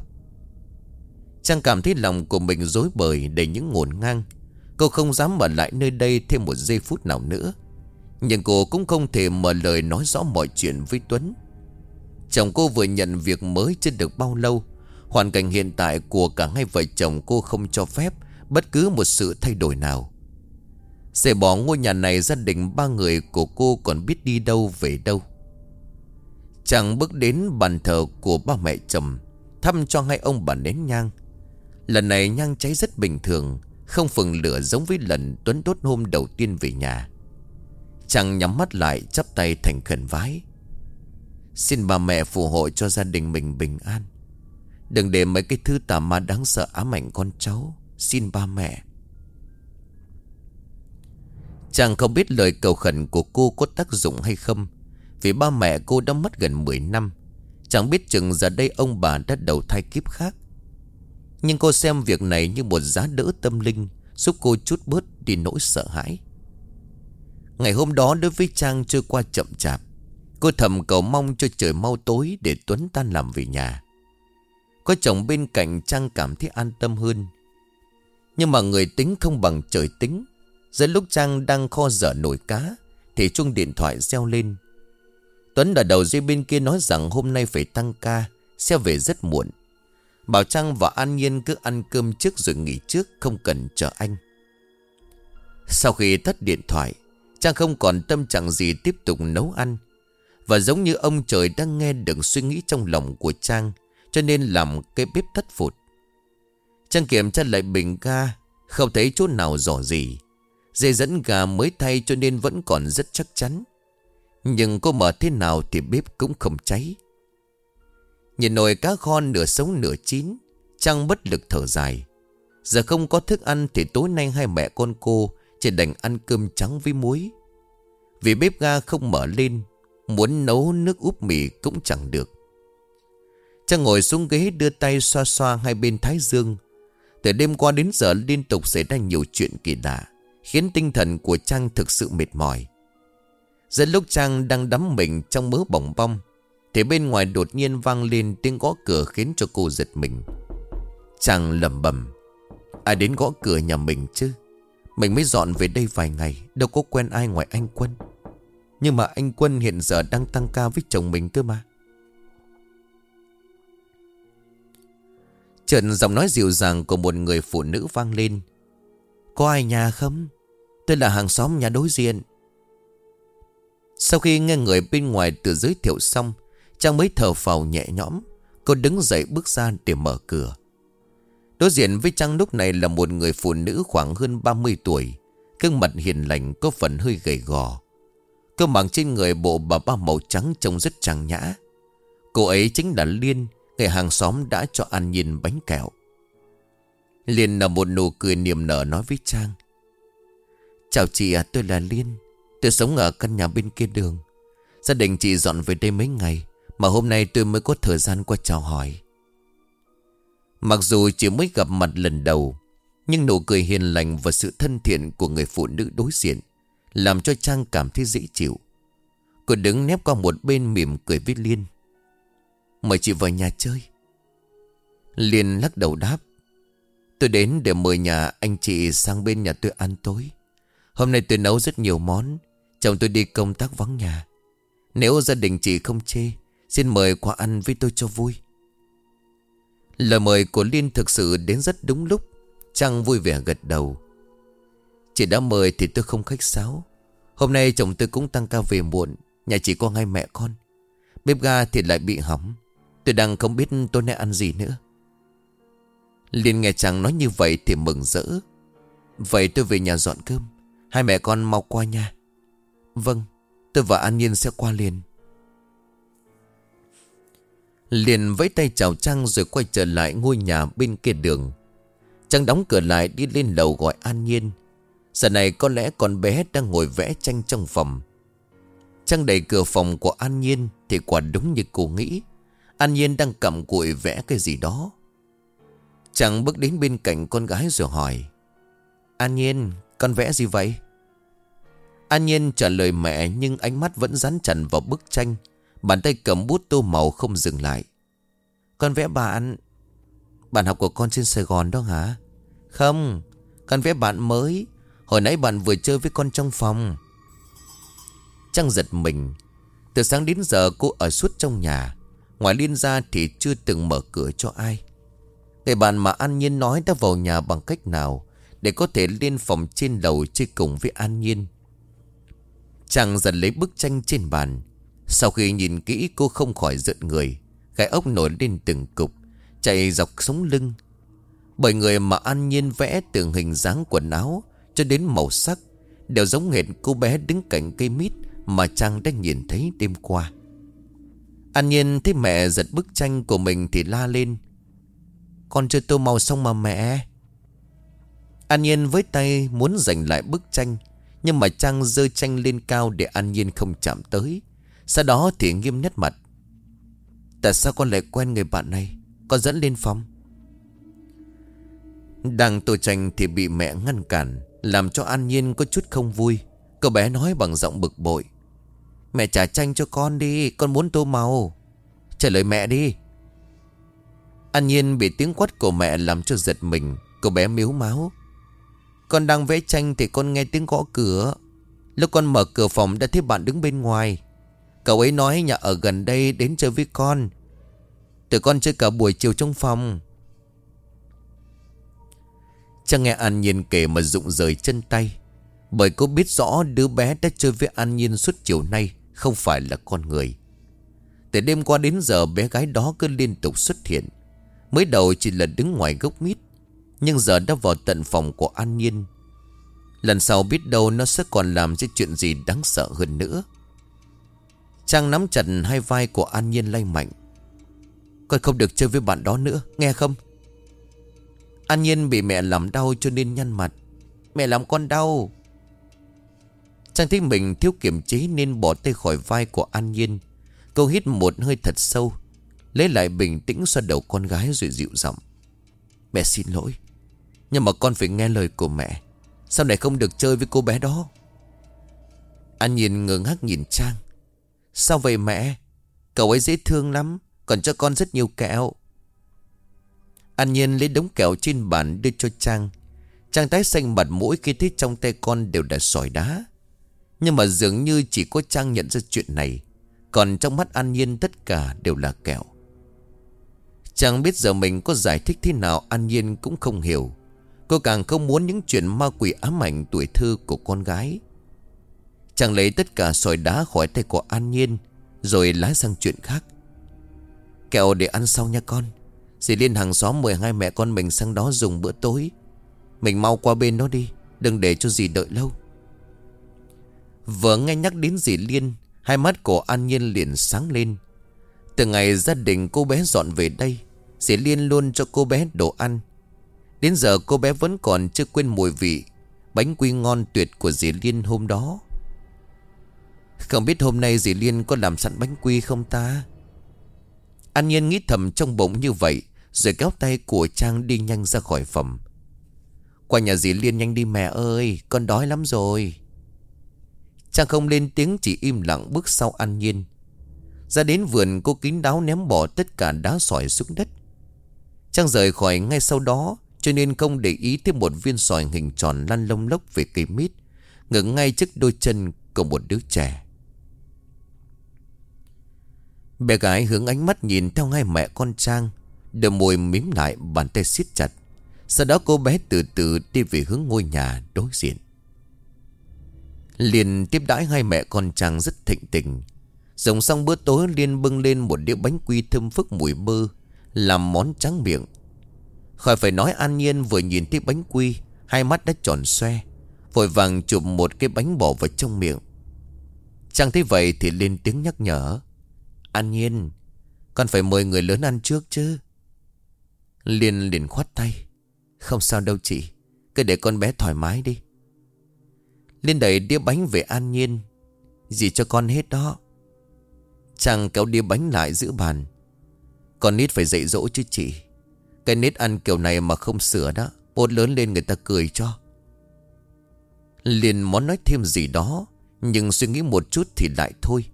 Trang cảm thấy lòng của mình dối bời Đầy những ngổn ngang. Cô không dám ở lại nơi đây thêm một giây phút nào nữa. Nhưng cô cũng không thể mở lời nói rõ mọi chuyện với Tuấn. Chồng cô vừa nhận việc mới chưa được bao lâu. Hoàn cảnh hiện tại của cả hai vợ chồng cô không cho phép Bất cứ một sự thay đổi nào. Sẽ bỏ ngôi nhà này gia đình ba người của cô còn biết đi đâu về đâu. Chàng bước đến bàn thờ của ba mẹ chồng, Thăm cho hai ông bà nén nhang. Lần này nhang cháy rất bình thường, Không phừng lửa giống với lần Tuấn đốt hôm đầu tiên về nhà. Chàng nhắm mắt lại, chắp tay thành khẩn vái. Xin bà mẹ phù hộ cho gia đình mình bình an. Đừng để mấy cái thứ tà ma đáng sợ ám ảnh con cháu. Xin ba mẹ. Chàng không biết lời cầu khẩn của cô có tác dụng hay không vì ba mẹ cô đã mất gần 10 năm. Chẳng biết chừng giờ đây ông bà đã đầu thai kiếp khác. Nhưng cô xem việc này như một giá đỡ tâm linh, Giúp cô chút bớt đi nỗi sợ hãi. Ngày hôm đó đối với Trang trôi qua chậm chạp. Cô thầm cầu mong cho trời mau tối để Tuấn tan làm về nhà. Có chồng bên cạnh Trang cảm thấy an tâm hơn. Nhưng mà người tính không bằng trời tính. Giữa lúc Trang đang kho dở nổi cá, Thì chuông điện thoại reo lên. Tuấn ở đầu dây bên kia nói rằng hôm nay phải tăng ca, sẽ về rất muộn. Bảo Trăng và An Nhiên cứ ăn cơm trước rồi nghỉ trước, không cần chờ anh. Sau khi tắt điện thoại, Trang không còn tâm trạng gì tiếp tục nấu ăn. Và giống như ông trời đang nghe được suy nghĩ trong lòng của Trang, cho nên làm cái bếp thất phụt. Trang kiểm tra lại bình ga, không thấy chỗ nào rõ gì. Dây dẫn gà mới thay cho nên vẫn còn rất chắc chắn nhưng có mở thế nào thì bếp cũng không cháy. Nhìn nồi cá kho nửa sống nửa chín, Trăng bất lực thở dài. Giờ không có thức ăn thì tối nay hai mẹ con cô Chỉ đành ăn cơm trắng với muối. Vì bếp ga không mở lên, Muốn nấu nước úp mì cũng chẳng được. Trang ngồi xuống ghế đưa tay xoa xoa hai bên thái dương. Từ đêm qua đến giờ liên tục xảy ra nhiều chuyện kỳ lạ, Khiến tinh thần của Trang thực sự mệt mỏi. Giữa lúc Trang đang đắm mình trong mớ bỏng bong, Thì bên ngoài đột nhiên vang lên tiếng gõ cửa khiến cho cô giật mình. Trang lầm bầm Ai đến gõ cửa nhà mình chứ? Mình mới dọn về đây vài ngày, Đâu có quen ai ngoài anh Quân. Nhưng mà anh Quân hiện giờ đang tăng ca với chồng mình cơ mà. Trần giọng nói dịu dàng của một người phụ nữ vang lên. Có ai nhà không? Tôi là hàng xóm nhà đối diện. Sau khi nghe người bên ngoài tự giới thiệu xong Trang mới thở phào nhẹ nhõm. Cô đứng dậy bước ra để mở cửa. Đối diện với Trang lúc này là một người phụ nữ khoảng hơn 30 tuổi. Gương mặt hiền lành, có phần hơi gầy gò. Cơ mặc trên người bộ bà ba màu trắng trông rất trang nhã. Cô ấy chính là Liên, Người hàng xóm đã cho An nhìn bánh kẹo. Liên là một nụ cười niềm nở nói với Trang Chào chị à tôi là Liên. Tôi sống ở căn nhà bên kia đường. Gia đình chị dọn về đây mấy ngày, Mà hôm nay tôi mới có thời gian qua chào hỏi. Mặc dù chỉ mới gặp mặt lần đầu, Nhưng nụ cười hiền lành và sự thân thiện của người phụ nữ đối diện Làm cho Trang cảm thấy dễ chịu. Cô đứng nép qua một bên mỉm cười với Liên. Mời chị vào nhà chơi. Liên lắc đầu đáp. Tôi đến để mời nhà anh chị sang bên nhà tôi ăn tối. Hôm nay tôi nấu rất nhiều món Chồng tôi đi công tác vắng nhà. Nếu gia đình chị không chê, Xin mời qua ăn với tôi cho vui. Lời mời của Liên thực sự đến rất đúng lúc. Trăng vui vẻ gật đầu. Chị đã mời thì tôi không khách sáo. Hôm nay chồng tôi cũng tăng ca về muộn, Nhà chỉ có ngay mẹ con. Bếp ga thì lại bị hỏng. Tôi đang không biết tôi nên ăn gì nữa. Liên nghe chàng nói như vậy thì mừng rỡ. Vậy tôi về nhà dọn cơm. Hai mẹ con mau qua nha Vâng Tôi và An Nhiên sẽ qua liền. Liền vẫy tay chào trang rồi quay trở lại ngôi nhà bên kia đường. Trang đóng cửa lại đi lên lầu gọi An Nhiên. Giờ này có lẽ con bé đang ngồi vẽ tranh trong phòng. Trang đẩy cửa phòng của An Nhiên Thì quả đúng như cô nghĩ. An Nhiên đang cầm cụi vẽ cái gì đó. Trang bước đến bên cạnh con gái rồi hỏi, An Nhiên, con vẽ gì vậy? An Nhiên trả lời mẹ Nhưng ánh mắt vẫn dán chặt vào bức tranh. Bàn tay cầm bút tô màu không dừng lại. Con vẽ bạn Bạn học của con trên Sài Gòn đó hả? Không, Con vẽ bạn mới. Hồi nãy bạn vừa chơi với con trong phòng. Trăng giật mình. Từ sáng đến giờ cô ở suốt trong nhà. Ngoài liên ra thì chưa từng mở cửa cho ai. Người bạn mà An Nhiên nói đã vào nhà bằng cách nào Để có thể lên phòng trên lầu chơi cùng với An Nhiên? Chàng dần lấy bức tranh trên bàn. Sau khi nhìn kỹ, cô không khỏi giận người. Gai ốc nổi lên từng cục, Chạy dọc sống lưng. Bởi người mà An Nhiên vẽ tường hình dáng quần áo, Cho đến màu sắc, Đều giống hệt cô bé đứng cạnh cây mít Mà chàng đã nhìn thấy đêm qua. An Nhiên thấy mẹ giật bức tranh của mình thì la lên. Con chưa tô màu xong mà mẹ. An Nhiên với tay muốn giành lại bức tranh nhưng mà Trang dơ tranh lên cao để An Nhiên không chạm tới. Sau đó thì nghiêm nhất mặt. Tại sao con lại quen người bạn này? Con dẫn lên phòng. Đang tô tranh thì bị mẹ ngăn cản, Làm cho An Nhiên có chút không vui. Cậu bé nói bằng giọng bực bội. Mẹ trả tranh cho con đi, Con muốn tô màu. Trả lời mẹ đi. An Nhiên bị tiếng quát của mẹ làm cho giật mình. Cậu bé miếu máu. Con đang vẽ tranh thì con nghe tiếng gõ cửa. Lúc con mở cửa phòng đã thấy bạn đứng bên ngoài. Cậu ấy nói nhà ở gần đây đến chơi với con. Tụi con chơi cả buổi chiều trong phòng. Chẳng nghe An Nhiên kể mà rụng rời chân tay. Bởi cô biết rõ đứa bé đã chơi với An Nhiên suốt chiều nay không phải là con người. Từ đêm qua đến giờ bé gái đó cứ liên tục xuất hiện. Mới đầu chỉ là đứng ngoài gốc mít. Nhưng giờ đã vào tận phòng của An Nhiên. Lần sau biết đâu nó sẽ còn làm ra chuyện gì đáng sợ hơn nữa. Trang nắm chặt hai vai của An Nhiên lay mạnh. Con không được chơi với bạn đó nữa, Nghe không? An Nhiên bị mẹ làm đau cho nên nhăn mặt. Mẹ làm con đau. Trang thấy mình thiếu kiểm chế Nên bỏ tay khỏi vai của An Nhiên. Cô hít một hơi thật sâu, Lấy lại bình tĩnh xoa đầu con gái rồi dịu giọng. Mẹ xin lỗi. Nhưng mà con phải nghe lời của mẹ. Sao này không được chơi với cô bé đó? An Nhiên ngơ ngác nhìn Trang. Sao vậy mẹ? Cậu ấy dễ thương lắm, Còn cho con rất nhiều kẹo. An Nhiên lấy đống kẹo trên bàn đưa cho Trang. Trang tái xanh mặt mũi khi thấy trong tay con đều là sỏi đá. Nhưng mà dường như chỉ có Trang nhận ra chuyện này, Còn trong mắt An Nhiên tất cả đều là kẹo. Trang biết giờ mình có giải thích thế nào, An Nhiên cũng không hiểu. Cô càng không muốn những chuyện ma quỷ ám ảnh tuổi thơ của con gái. Chàng lấy tất cả sỏi đá khỏi tay của An Nhiên, Rồi lái sang chuyện khác. Kẹo để ăn sau nha con. Dì Liên hàng xóm mời hai mẹ con mình sang đó dùng bữa tối. Mình mau qua bên nó đi, Đừng để cho dì đợi lâu. Vừa nghe nhắc đến dì Liên, Hai mắt của An Nhiên liền sáng lên. Từ ngày gia đình cô bé dọn về đây, Dì Liên luôn cho cô bé đồ ăn Đến giờ cô bé vẫn còn chưa quên mùi vị Bánh quy ngon tuyệt của dì Liên hôm đó. Không biết hôm nay dì Liên có làm sẵn bánh quy không ta? An Nhiên nghĩ thầm trong bụng như vậy, Rồi kéo tay của Trang đi nhanh ra khỏi phòng. Qua nhà dì Liên nhanh đi, mẹ ơi, Con đói lắm rồi. Trang không lên tiếng, chỉ im lặng bước sau An Nhiên. Ra đến vườn, cô kín đáo ném bỏ tất cả đá sỏi xuống đất. Trang rời khỏi ngay sau đó cho nên không để ý thêm một viên sỏi hình tròn lăn lông lốc về cây mít Ngừng ngay trước đôi chân của một đứa trẻ. Bé gái hướng ánh mắt nhìn theo hai mẹ con Trang Đôi môi mím lại, bàn tay siết chặt. Sau đó cô bé từ từ đi về hướng ngôi nhà đối diện. Liền tiếp đãi hai mẹ con Trang rất thịnh tình. Dùng xong bữa tối Liên bưng lên một đĩa bánh quy thơm phức mùi bơ, Làm món trắng miệng Khỏi phải nói an nhiên vừa nhìn thấy bánh quy, Hai mắt đã tròn xoe, Vội vàng chụp một cái bánh bỏ vào trong miệng. Chàng thấy vậy thì lên tiếng nhắc nhở, An nhiên, Con phải mời người lớn ăn trước chứ. Liên liền khoát tay, Không sao đâu chị, Cứ để con bé thoải mái đi. Liên đẩy đĩa bánh về an nhiên Gì cho con hết đó. Chàng kéo đĩa bánh lại giữ bàn, Con nít phải dạy dỗ chứ chị cái nết ăn kiểu này mà không sửa đó Bột lớn lên người ta cười cho. Liền muốn nói thêm gì đó, Nhưng suy nghĩ một chút thì lại thôi.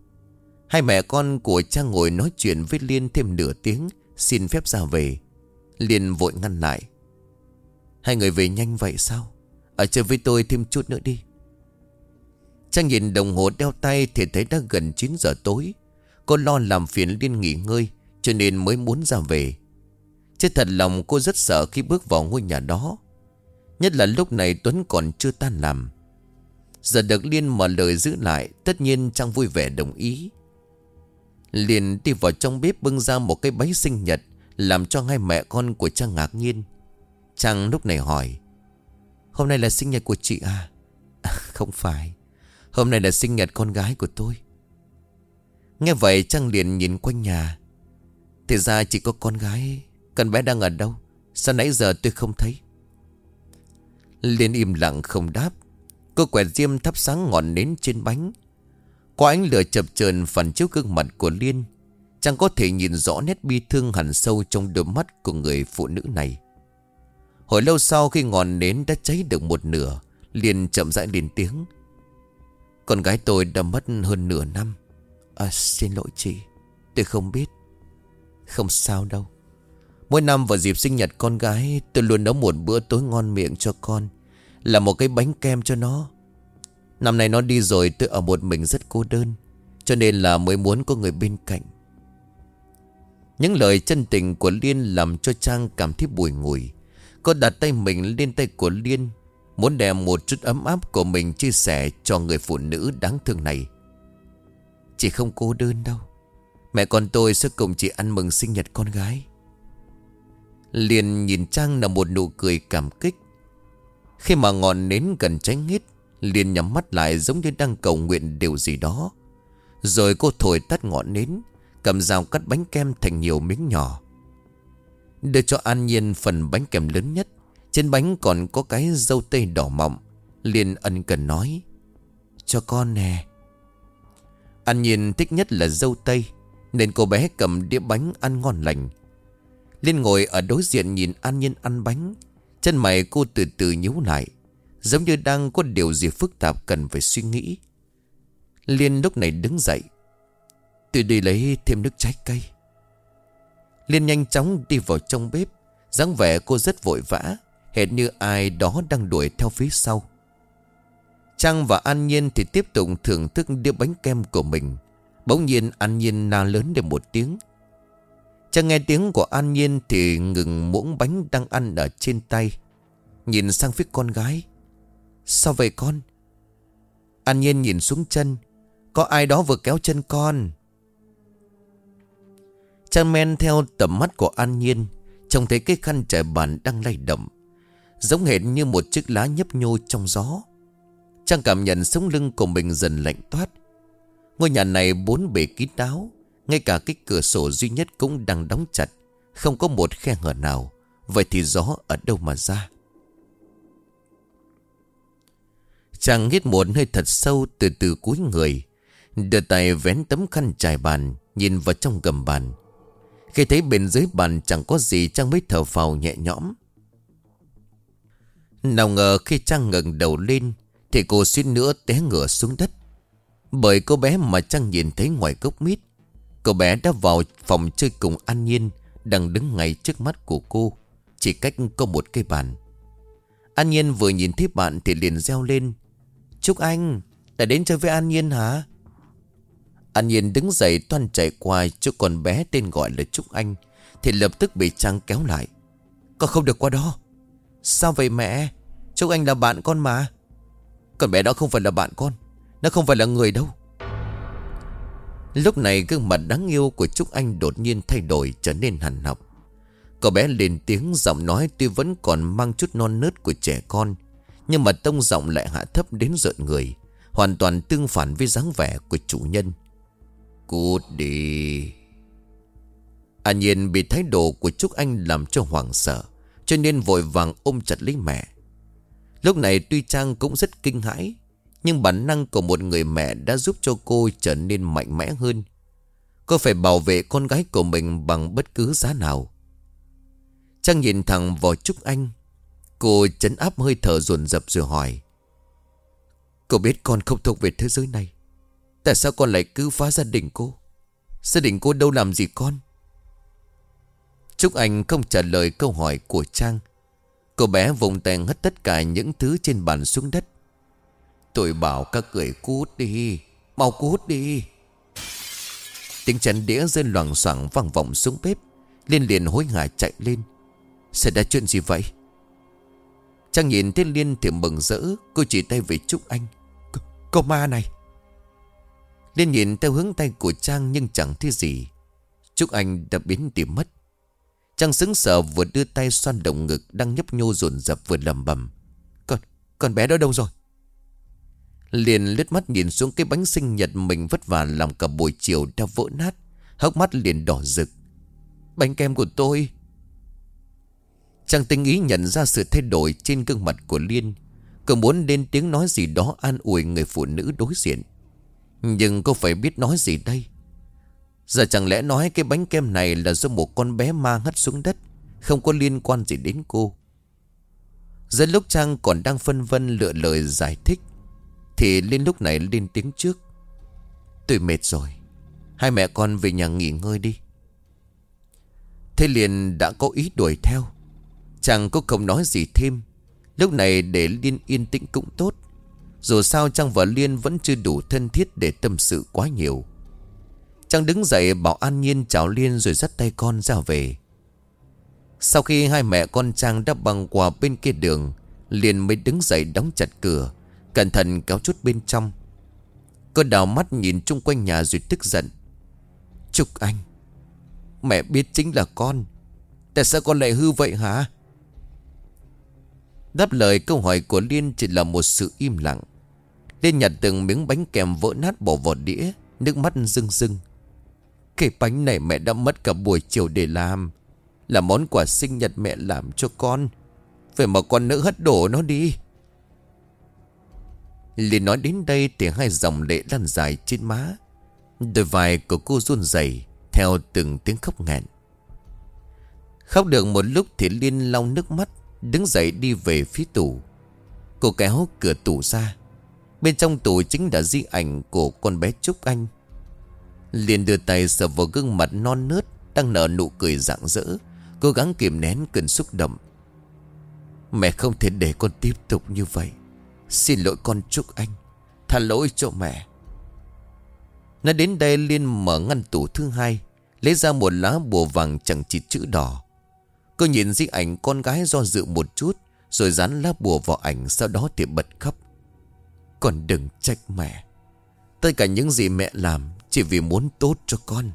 Hai mẹ con của cha ngồi nói chuyện với Liên thêm nửa tiếng, Xin phép ra về. Liên vội ngăn lại. Hai người về nhanh vậy sao? Ở chơi với tôi thêm chút nữa đi. Trang nhìn đồng hồ đeo tay Thì thấy đã gần 9 giờ tối. Cô lo làm phiền Liên nghỉ ngơi, Cho nên mới muốn ra về. Chứ thật lòng cô rất sợ khi bước vào ngôi nhà đó. Nhất là lúc này Tuấn còn chưa tan làm. Giờ được Liên mở lời giữ lại, Tất nhiên Trang vui vẻ đồng ý. Liên đi vào trong bếp bưng ra một cái bánh sinh nhật, Làm cho hai mẹ con của Trang ngạc nhiên. Trang lúc này hỏi, Hôm nay là sinh nhật của chị à? à Không phải, Hôm nay là sinh nhật con gái của tôi. Nghe vậy Trang liền nhìn quanh nhà. Thì ra chỉ có con gái con bé đang ở đâu? Sao nãy giờ tôi không thấy? Liên im lặng không đáp. Cô quẹt diêm thắp sáng ngọn nến trên bánh. Có ánh lửa chập chờn phản chiếu gương mặt của Liên. Chẳng có thể nhìn rõ nét bi thương hẳn sâu trong đôi mắt của người phụ nữ này. Hồi lâu sau khi ngọn nến đã cháy được một nửa, Liên chậm rãi lên tiếng. Con gái tôi đã mất hơn nửa năm. À xin lỗi chị. Tôi không biết. Không sao đâu. Mỗi năm vào dịp sinh nhật con gái, Tôi luôn nấu một bữa tối ngon miệng cho con, Là một cái bánh kem cho nó. Năm nay nó đi rồi, tôi ở một mình rất cô đơn, Cho nên là mới muốn có người bên cạnh. Những lời chân tình của Liên làm cho Trang cảm thấy bùi ngùi. Cô đặt tay mình lên tay của Liên, Muốn đem một chút ấm áp của mình chia sẻ cho người phụ nữ đáng thương này. Chị không cô đơn đâu. Mẹ con tôi sẽ cùng chị ăn mừng sinh nhật con gái. Liền nhìn Trang là một nụ cười cảm kích. Khi mà ngọn nến gần cháy hết, liền nhắm mắt lại giống như đang cầu nguyện điều gì đó. Rồi cô thổi tắt ngọn nến, Cầm dao cắt bánh kem thành nhiều miếng nhỏ. Đưa cho An Nhiên phần bánh kem lớn nhất. Trên bánh còn có cái dâu tây đỏ mọng. Liền ân cần nói, Cho con nè. An Nhiên thích nhất là dâu tây, Nên cô bé cầm đĩa bánh ăn ngon lành. Liên ngồi ở đối diện nhìn An Nhiên ăn bánh. Chân mày cô từ từ nhíu lại, Giống như đang có điều gì phức tạp cần phải suy nghĩ. Liên lúc này đứng dậy. Tôi đi lấy thêm nước trái cây. Liên nhanh chóng đi vào trong bếp. dáng vẻ cô rất vội vã, Hệt như ai đó đang đuổi theo phía sau. Trang và An Nhiên thì tiếp tục thưởng thức đĩa bánh kem của mình. Bỗng nhiên An Nhiên na lớn đến một tiếng chàng nghe tiếng của An Nhiên thì ngừng muỗng bánh đang ăn ở trên tay, Nhìn sang phía con gái. Sao vậy con? An Nhiên nhìn xuống chân. Có ai đó vừa kéo chân con? Trang men theo tầm mắt của An Nhiên, Trông thấy cái khăn trải bàn đang lay động, Giống hệt như một chiếc lá nhấp nhô trong gió. Trang cảm nhận sống lưng của mình dần lạnh toát. Ngôi nhà này bốn bề kín đáo ngay cả cái cửa sổ duy nhất cũng đang đóng chặt. Không có một khe hở nào. Vậy thì gió ở đâu mà ra? Chàng hít một hơi thật sâu từ từ cúi người, Đưa tay vén tấm khăn trải bàn, Nhìn vào trong gầm bàn. Khi thấy bên dưới bàn chẳng có gì Trang mới thở phào nhẹ nhõm. Nào ngờ khi Trang ngẩng đầu lên, Thì cô suýt nữa té ngửa xuống đất. Bởi cô bé mà Trang nhìn thấy ngoài gốc mít Cô bé đã vào phòng chơi cùng An Nhiên, Đang đứng ngay trước mắt của cô. Chỉ cách có một cây bàn. An Nhiên vừa nhìn thấy bạn thì liền reo lên. Trúc Anh, Đã đến chơi với An Nhiên hả? An Nhiên đứng dậy toan chạy qua Chỗ con bé tên gọi là Trúc Anh, Thì lập tức bị Trang kéo lại. Con không được qua đó. Sao vậy mẹ? Trúc Anh là bạn con mà. Con bé đó không phải là bạn con, Nó không phải là người đâu. Lúc này gương mặt đáng yêu của Trúc Anh đột nhiên thay đổi trở nên hằn học. Cậu bé lên tiếng giọng nói tuy vẫn còn mang chút non nớt của trẻ con, Nhưng mà tông giọng lại hạ thấp đến rợn người, Hoàn toàn tương phản với dáng vẻ của chủ nhân. Cút đi. An Nhiên bị thái độ của Trúc Anh làm cho hoảng sợ, Cho nên vội vàng ôm chặt lấy mẹ. Lúc này tuy Trang cũng rất kinh hãi nhưng bản năng của một người mẹ đã giúp cho cô trở nên mạnh mẽ hơn. Cô phải bảo vệ con gái của mình bằng bất cứ giá nào. Trang nhìn thẳng vào Trúc Anh. Cô chấn áp hơi thở dồn dập rồi hỏi. Cô biết con không thuộc về thế giới này. Tại sao con lại cứ phá gia đình cô? Gia đình cô đâu làm gì con? Trúc Anh không trả lời câu hỏi của Trang. Cô bé vùng tay hất tất cả những thứ trên bàn xuống đất. Tôi bảo các người cút đi. Mau cút đi. Tiếng chén đĩa rơi loảng xoảng vang vọng xuống bếp. Liên liền hối hả chạy lên. Xảy ra chuyện gì vậy? Trang nhìn thấy Liên thì mừng rỡ. Cô chỉ tay về Trúc Anh. C Cô ma này. Liên nhìn theo hướng tay của Trang nhưng chẳng thấy gì. Trúc Anh đã biến tìm mất. Trang sững sờ vừa đưa tay xoan động ngực Đang nhấp nhô rồn rập vừa lầm bầm. Con, con bé đó đâu rồi? Liền lướt mắt nhìn xuống cái bánh sinh nhật mình vất vả làm cả buổi chiều đã vỡ nát. Hốc mắt liền đỏ rực. Bánh kem của tôi. Trang tinh ý nhận ra sự thay đổi trên gương mặt của Liên. Cô muốn lên tiếng nói gì đó an ủi người phụ nữ đối diện. Nhưng cô phải biết nói gì đây? Giờ chẳng lẽ nói cái bánh kem này là do một con bé ma hất xuống đất, Không có liên quan gì đến cô? Giữa lúc Trang còn đang phân vân lựa lời giải thích thì Liên lúc này lên tiếng trước. Tôi mệt rồi. Hai mẹ con về nhà nghỉ ngơi đi. Thế liền đã có ý đuổi theo. Chàng có không nói gì thêm. Lúc này để Liên yên tĩnh cũng tốt. Dù sao Trang và Liên vẫn chưa đủ thân thiết để tâm sự quá nhiều. Trang đứng dậy bảo an nhiên chào Liên rồi dắt tay con ra về. Sau khi hai mẹ con Trang đã băng qua bên kia đường, Liên mới đứng dậy đóng chặt cửa. Cẩn thận kéo chút bên trong. Cô đào mắt nhìn chung quanh nhà rồi tức giận. Trục Anh, Mẹ biết chính là con. Tại sao con lại hư vậy hả? Đáp lời câu hỏi của Liên chỉ là một sự im lặng. Liên nhặt từng miếng bánh kèm vỡ nát bỏ vào đĩa, Nước mắt rưng rưng. Cái bánh này mẹ đã mất cả buổi chiều để làm. Là món quà sinh nhật mẹ làm cho con. Vậy mà con nữ hất đổ nó đi. Liên nói đến đây thì hai dòng lệ lăn dài trên má. Đôi vai của cô run rẩy Theo từng tiếng khóc nghẹn. Khóc được một lúc thì Liên lau nước mắt, Đứng dậy đi về phía tủ Cô kéo cửa tủ ra. Bên trong tủ chính là di ảnh của con bé Trúc Anh. Liền đưa tay sờ vào gương mặt non nớt, Đang nở nụ cười rạng rỡ, Cố gắng kiềm nén cơn xúc động. Mẹ không thể để con tiếp tục như vậy. Xin lỗi con Trúc Anh, Tha lỗi cho mẹ. Nói đến đây Liên mở ngăn tủ thứ hai, Lấy ra một lá bùa vàng chẳng chỉ chữ đỏ. Cô nhìn di ảnh con gái do dự một chút, Rồi dán lá bùa vào ảnh, Sau đó thì bật khóc. Con đừng trách mẹ. Tất cả những gì mẹ làm Chỉ vì muốn tốt cho con.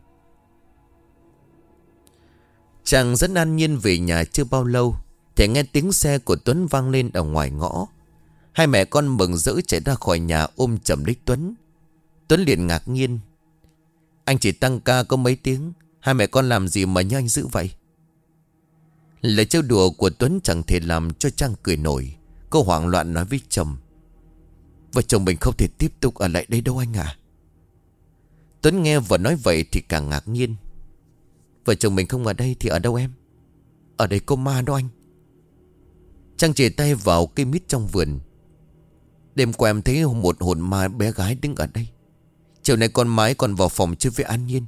Chàng dẫn an nhiên về nhà chưa bao lâu, Thì nghe tiếng xe của Tuấn vang lên ở ngoài ngõ. Hai mẹ con mừng rỡ chạy ra khỏi nhà ôm chầm lấy Tuấn. Tuấn liền ngạc nhiên. Anh chỉ tăng ca có mấy tiếng, Hai mẹ con làm gì mà nhanh dữ vậy? Lời trêu đùa của Tuấn chẳng thể làm cho Trang cười nổi. Cô hoảng loạn nói với chồng. Vợ chồng mình không thể tiếp tục ở lại đây đâu anh à Tuấn nghe vợ nói vậy thì càng ngạc nhiên. Vợ chồng mình không ở đây thì ở đâu em? Ở đây có ma đó anh. Trang chỉ tay vào cây mít trong vườn. Đêm qua em thấy một hồn ma bé gái đứng ở đây. Chiều nay con mái còn vào phòng chơi với An Nhiên.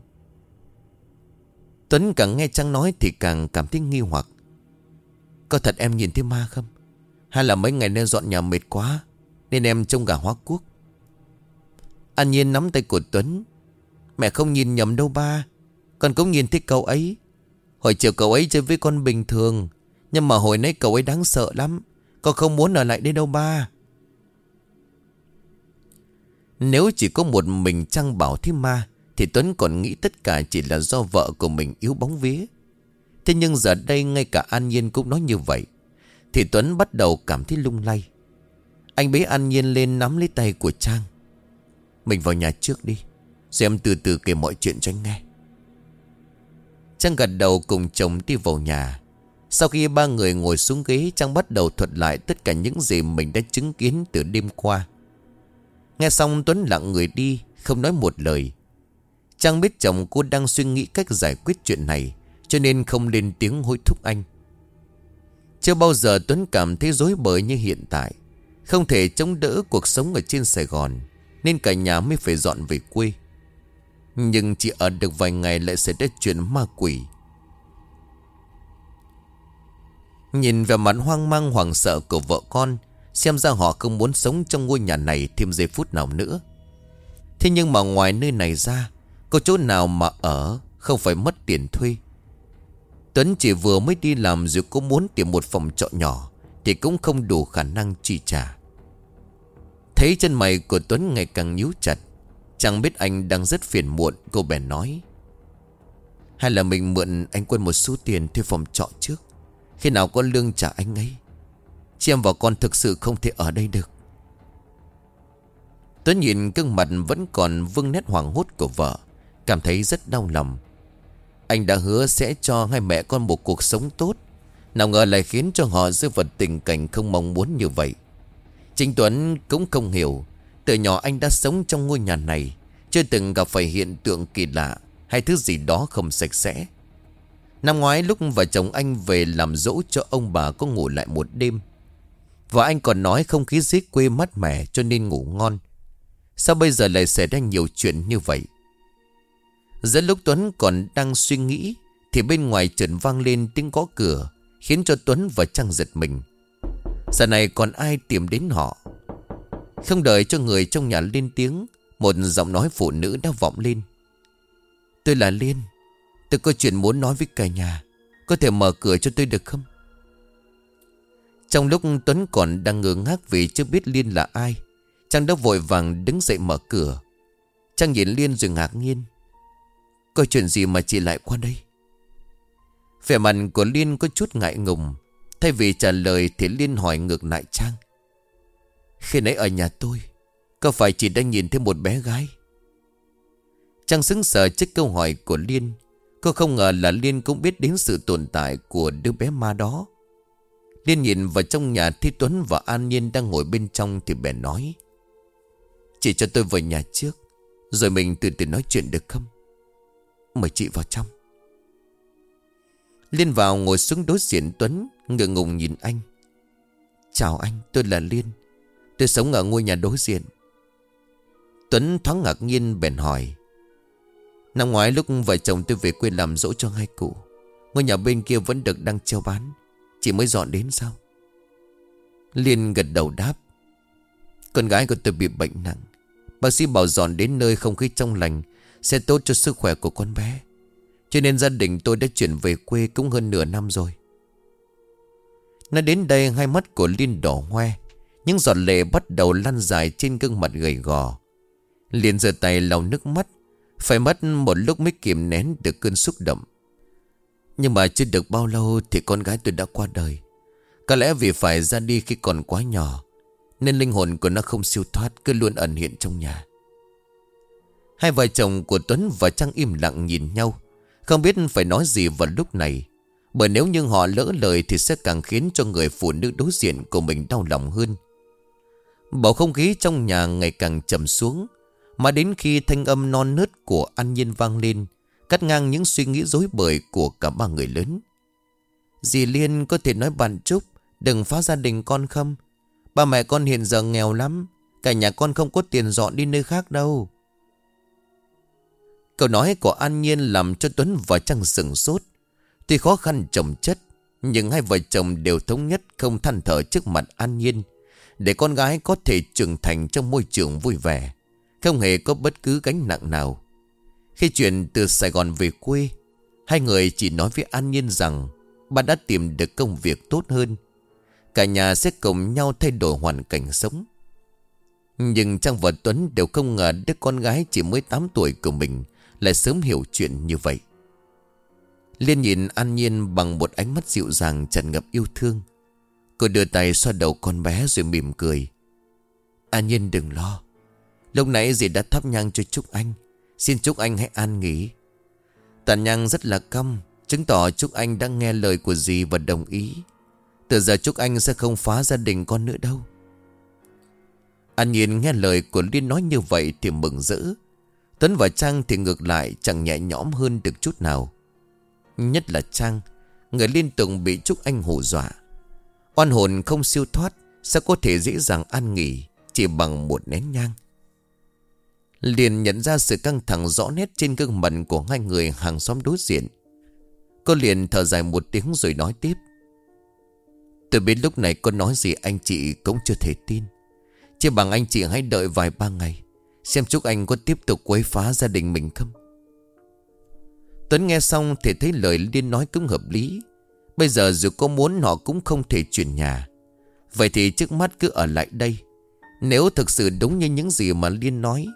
Tuấn càng nghe Trang nói thì càng cảm thấy nghi hoặc. Có thật em nhìn thấy ma không? Hay là mấy ngày nay dọn nhà mệt quá, Nên em trông gà hóa quốc An Nhiên nắm tay của Tuấn. Mẹ không nhìn nhầm đâu ba. Con cũng nhìn thấy cậu ấy. Hồi chiều cậu ấy chơi với con bình thường, Nhưng mà hồi nãy cậu ấy đáng sợ lắm. Con không muốn ở lại đây đâu ba. Nếu chỉ có một mình Trăng bảo thi ma, Thì Tuấn còn nghĩ tất cả chỉ là do vợ của mình yếu bóng vía. Thế nhưng giờ đây ngay cả An Nhiên cũng nói như vậy, Thì Tuấn bắt đầu cảm thấy lung lay. Anh bế An Nhiên lên nắm lấy tay của Trang. Mình vào nhà trước đi Rồi em từ từ kể mọi chuyện cho anh nghe. Trang gật đầu cùng chồng đi vào nhà. Sau khi ba người ngồi xuống ghế, Trang bắt đầu thuật lại tất cả những gì mình đã chứng kiến từ đêm qua. Nghe xong Tuấn lặng người đi, Không nói một lời. Trang biết chồng cô đang suy nghĩ cách giải quyết chuyện này, Cho nên không lên tiếng hối thúc anh. Chưa bao giờ Tuấn cảm thấy rối bời như hiện tại. Không thể chống đỡ cuộc sống ở trên Sài Gòn, Nên cả nhà mới phải dọn về quê. Nhưng chỉ ở được vài ngày lại xảy ra chuyện ma quỷ. Nhìn vào mặt hoang mang hoảng sợ của vợ con Xem ra họ không muốn sống trong ngôi nhà này thêm giây phút nào nữa. Thế nhưng mà ngoài nơi này ra, Có chỗ nào mà ở Không phải mất tiền thuê? Tuấn chỉ vừa mới đi làm Rồi có muốn tìm một phòng trọ nhỏ Thì cũng không đủ khả năng chi trả. Thấy chân mày của Tuấn ngày càng nhíu chặt, Chẳng biết anh đang rất phiền muộn, Cô bèn nói. Hay là mình mượn anh Quân một số tiền Thuê phòng trọ trước? Khi nào có lương trả anh ấy? Chị em và con thực sự không thể ở đây được. Tuấn nhìn gương mặt vẫn còn vương nét hoàng hốt của vợ, Cảm thấy rất đau lòng. Anh đã hứa sẽ cho hai mẹ con một cuộc sống tốt. Nào ngờ lại khiến cho họ rơi vào tình cảnh không mong muốn như vậy. Chính Tuấn cũng không hiểu, Từ nhỏ anh đã sống trong ngôi nhà này, Chưa từng gặp phải hiện tượng kỳ lạ Hay thứ gì đó không sạch sẽ. Năm ngoái lúc vợ chồng anh về làm dỗ cho ông bà có ngủ lại một đêm và anh còn nói không khí dưới quê mát mẻ cho nên ngủ ngon. Sao bây giờ lại xảy ra nhiều chuyện như vậy? Giữa lúc Tuấn còn đang suy nghĩ, Thì bên ngoài chợt vang lên tiếng gõ cửa, Khiến cho Tuấn và Trang giật mình. Giờ này còn ai tìm đến họ? Không đợi cho người trong nhà lên tiếng, Một giọng nói phụ nữ đã vọng lên. Tôi là Liên, Tôi có chuyện muốn nói với cả nhà. Có thể mở cửa cho tôi được không? Trong lúc Tuấn còn đang ngơ ngác vì chưa biết Liên là ai Trang đã vội vàng đứng dậy mở cửa. Trang nhìn Liên rồi ngạc nhiên. Có chuyện gì mà chị lại qua đây? Vẻ mặt của Liên có chút ngại ngùng. Thay vì trả lời thì Liên hỏi ngược lại Trang Khi nãy ở nhà tôi, Có phải chị đang nhìn thấy một bé gái? Trang xứng sở trước câu hỏi của Liên. Cô không ngờ là Liên cũng biết đến sự tồn tại của đứa bé ma đó. Liên nhìn vào trong nhà Thi Tuấn và An Nhiên đang ngồi bên trong thì bèn nói chị cho tôi vào nhà trước, Rồi mình từ từ nói chuyện được không? Mời chị vào trong. Liên vào ngồi xuống đối diện Tuấn, Ngượng ngùng nhìn anh. Chào anh, tôi là Liên. Tôi sống ở ngôi nhà đối diện. Tuấn thoáng ngạc nhiên bèn hỏi, Năm ngoái lúc vợ chồng tôi về quê làm dỗ cho hai cụ, Ngôi nhà bên kia vẫn được đang treo bán. Chị mới dọn đến sao? Liên gật đầu đáp. Con gái của tôi bị bệnh nặng. Bác sĩ bảo dọn đến nơi không khí trong lành Sẽ tốt cho sức khỏe của con bé. Cho nên gia đình tôi đã chuyển về quê cũng hơn nửa năm rồi. Nói đến đây, hai mắt của Liên đỏ hoe. Những giọt lệ bắt đầu lăn dài trên gương mặt gầy gò. Liên giơ tay lau nước mắt. Phải mất một lúc mới kiềm nén được cơn xúc động. Nhưng mà chưa được bao lâu thì con gái tôi đã qua đời Có lẽ vì phải ra đi khi còn quá nhỏ Nên linh hồn của nó không siêu thoát Cứ luôn ẩn hiện trong nhà Hai vợ chồng của Tuấn và Trang im lặng nhìn nhau Không biết phải nói gì vào lúc này bởi nếu như họ lỡ lời thì sẽ càng khiến cho người phụ nữ đối diện của mình đau lòng hơn. Bầu không khí trong nhà ngày càng trầm xuống. Mà đến khi thanh âm non nớt của An Nhiên vang lên, cắt ngang những suy nghĩ dối bời của cả ba người lớn. Dì Liên có thể nói bạn Trúc, đừng phá gia đình con không? Ba mẹ con hiện giờ nghèo lắm, cả nhà con không có tiền dọn đi nơi khác đâu. Câu nói của An Nhiên làm cho Tuấn và Trăng sừng sốt. Tuy khó khăn chồng chất Nhưng hai vợ chồng đều thống nhất không than thở trước mặt an nhiên Để con gái có thể trưởng thành trong môi trường vui vẻ Không hề có bất cứ gánh nặng nào khi chuyển từ Sài Gòn về quê, Hai người chỉ nói với An Nhiên rằng Bà đã tìm được công việc tốt hơn Cả nhà sẽ cùng nhau thay đổi hoàn cảnh sống Nhưng Trang và Tuấn đều không ngờ đứa con gái chỉ mới 8 tuổi của mình Lại sớm hiểu chuyện như vậy Liên nhìn An Nhiên bằng một ánh mắt dịu dàng tràn ngập yêu thương. Cô đưa tay xoa đầu con bé rồi mỉm cười. An Nhiên đừng lo. Lúc nãy dì đã thắp nhang cho Trúc Anh. Xin chúc Anh hãy an nghỉ. Tàn nhang rất là căm. Chứng tỏ Trúc Anh đã nghe lời của dì và đồng ý. Từ giờ Trúc Anh sẽ không phá gia đình con nữa đâu. An Nhiên nghe lời của Liên nói như vậy thì mừng rỡ. Tuấn và Trang thì ngược lại, chẳng nhẹ nhõm hơn được chút nào. Nhất là Trang, Người liên tục bị Trúc Anh hù dọa Oan hồn không siêu thoát sẽ có thể dễ dàng an nghỉ, Chỉ bằng một nén nhang Liền nhận ra sự căng thẳng rõ nét trên gương mặt của hai người hàng xóm đối diện. Cô liền thở dài một tiếng rồi nói tiếp. Tôi biết lúc này cô nói gì anh chị cũng chưa thể tin. Chỉ bằng anh chị hãy đợi vài ba ngày. Xem chúc anh có tiếp tục quấy phá gia đình mình không. Tuấn nghe xong thì thấy lời Liên nói cũng hợp lý. Bây giờ dù có muốn họ cũng không thể chuyển nhà. Vậy thì trước mắt cứ ở lại đây. Nếu thực sự đúng như những gì mà Liên nói,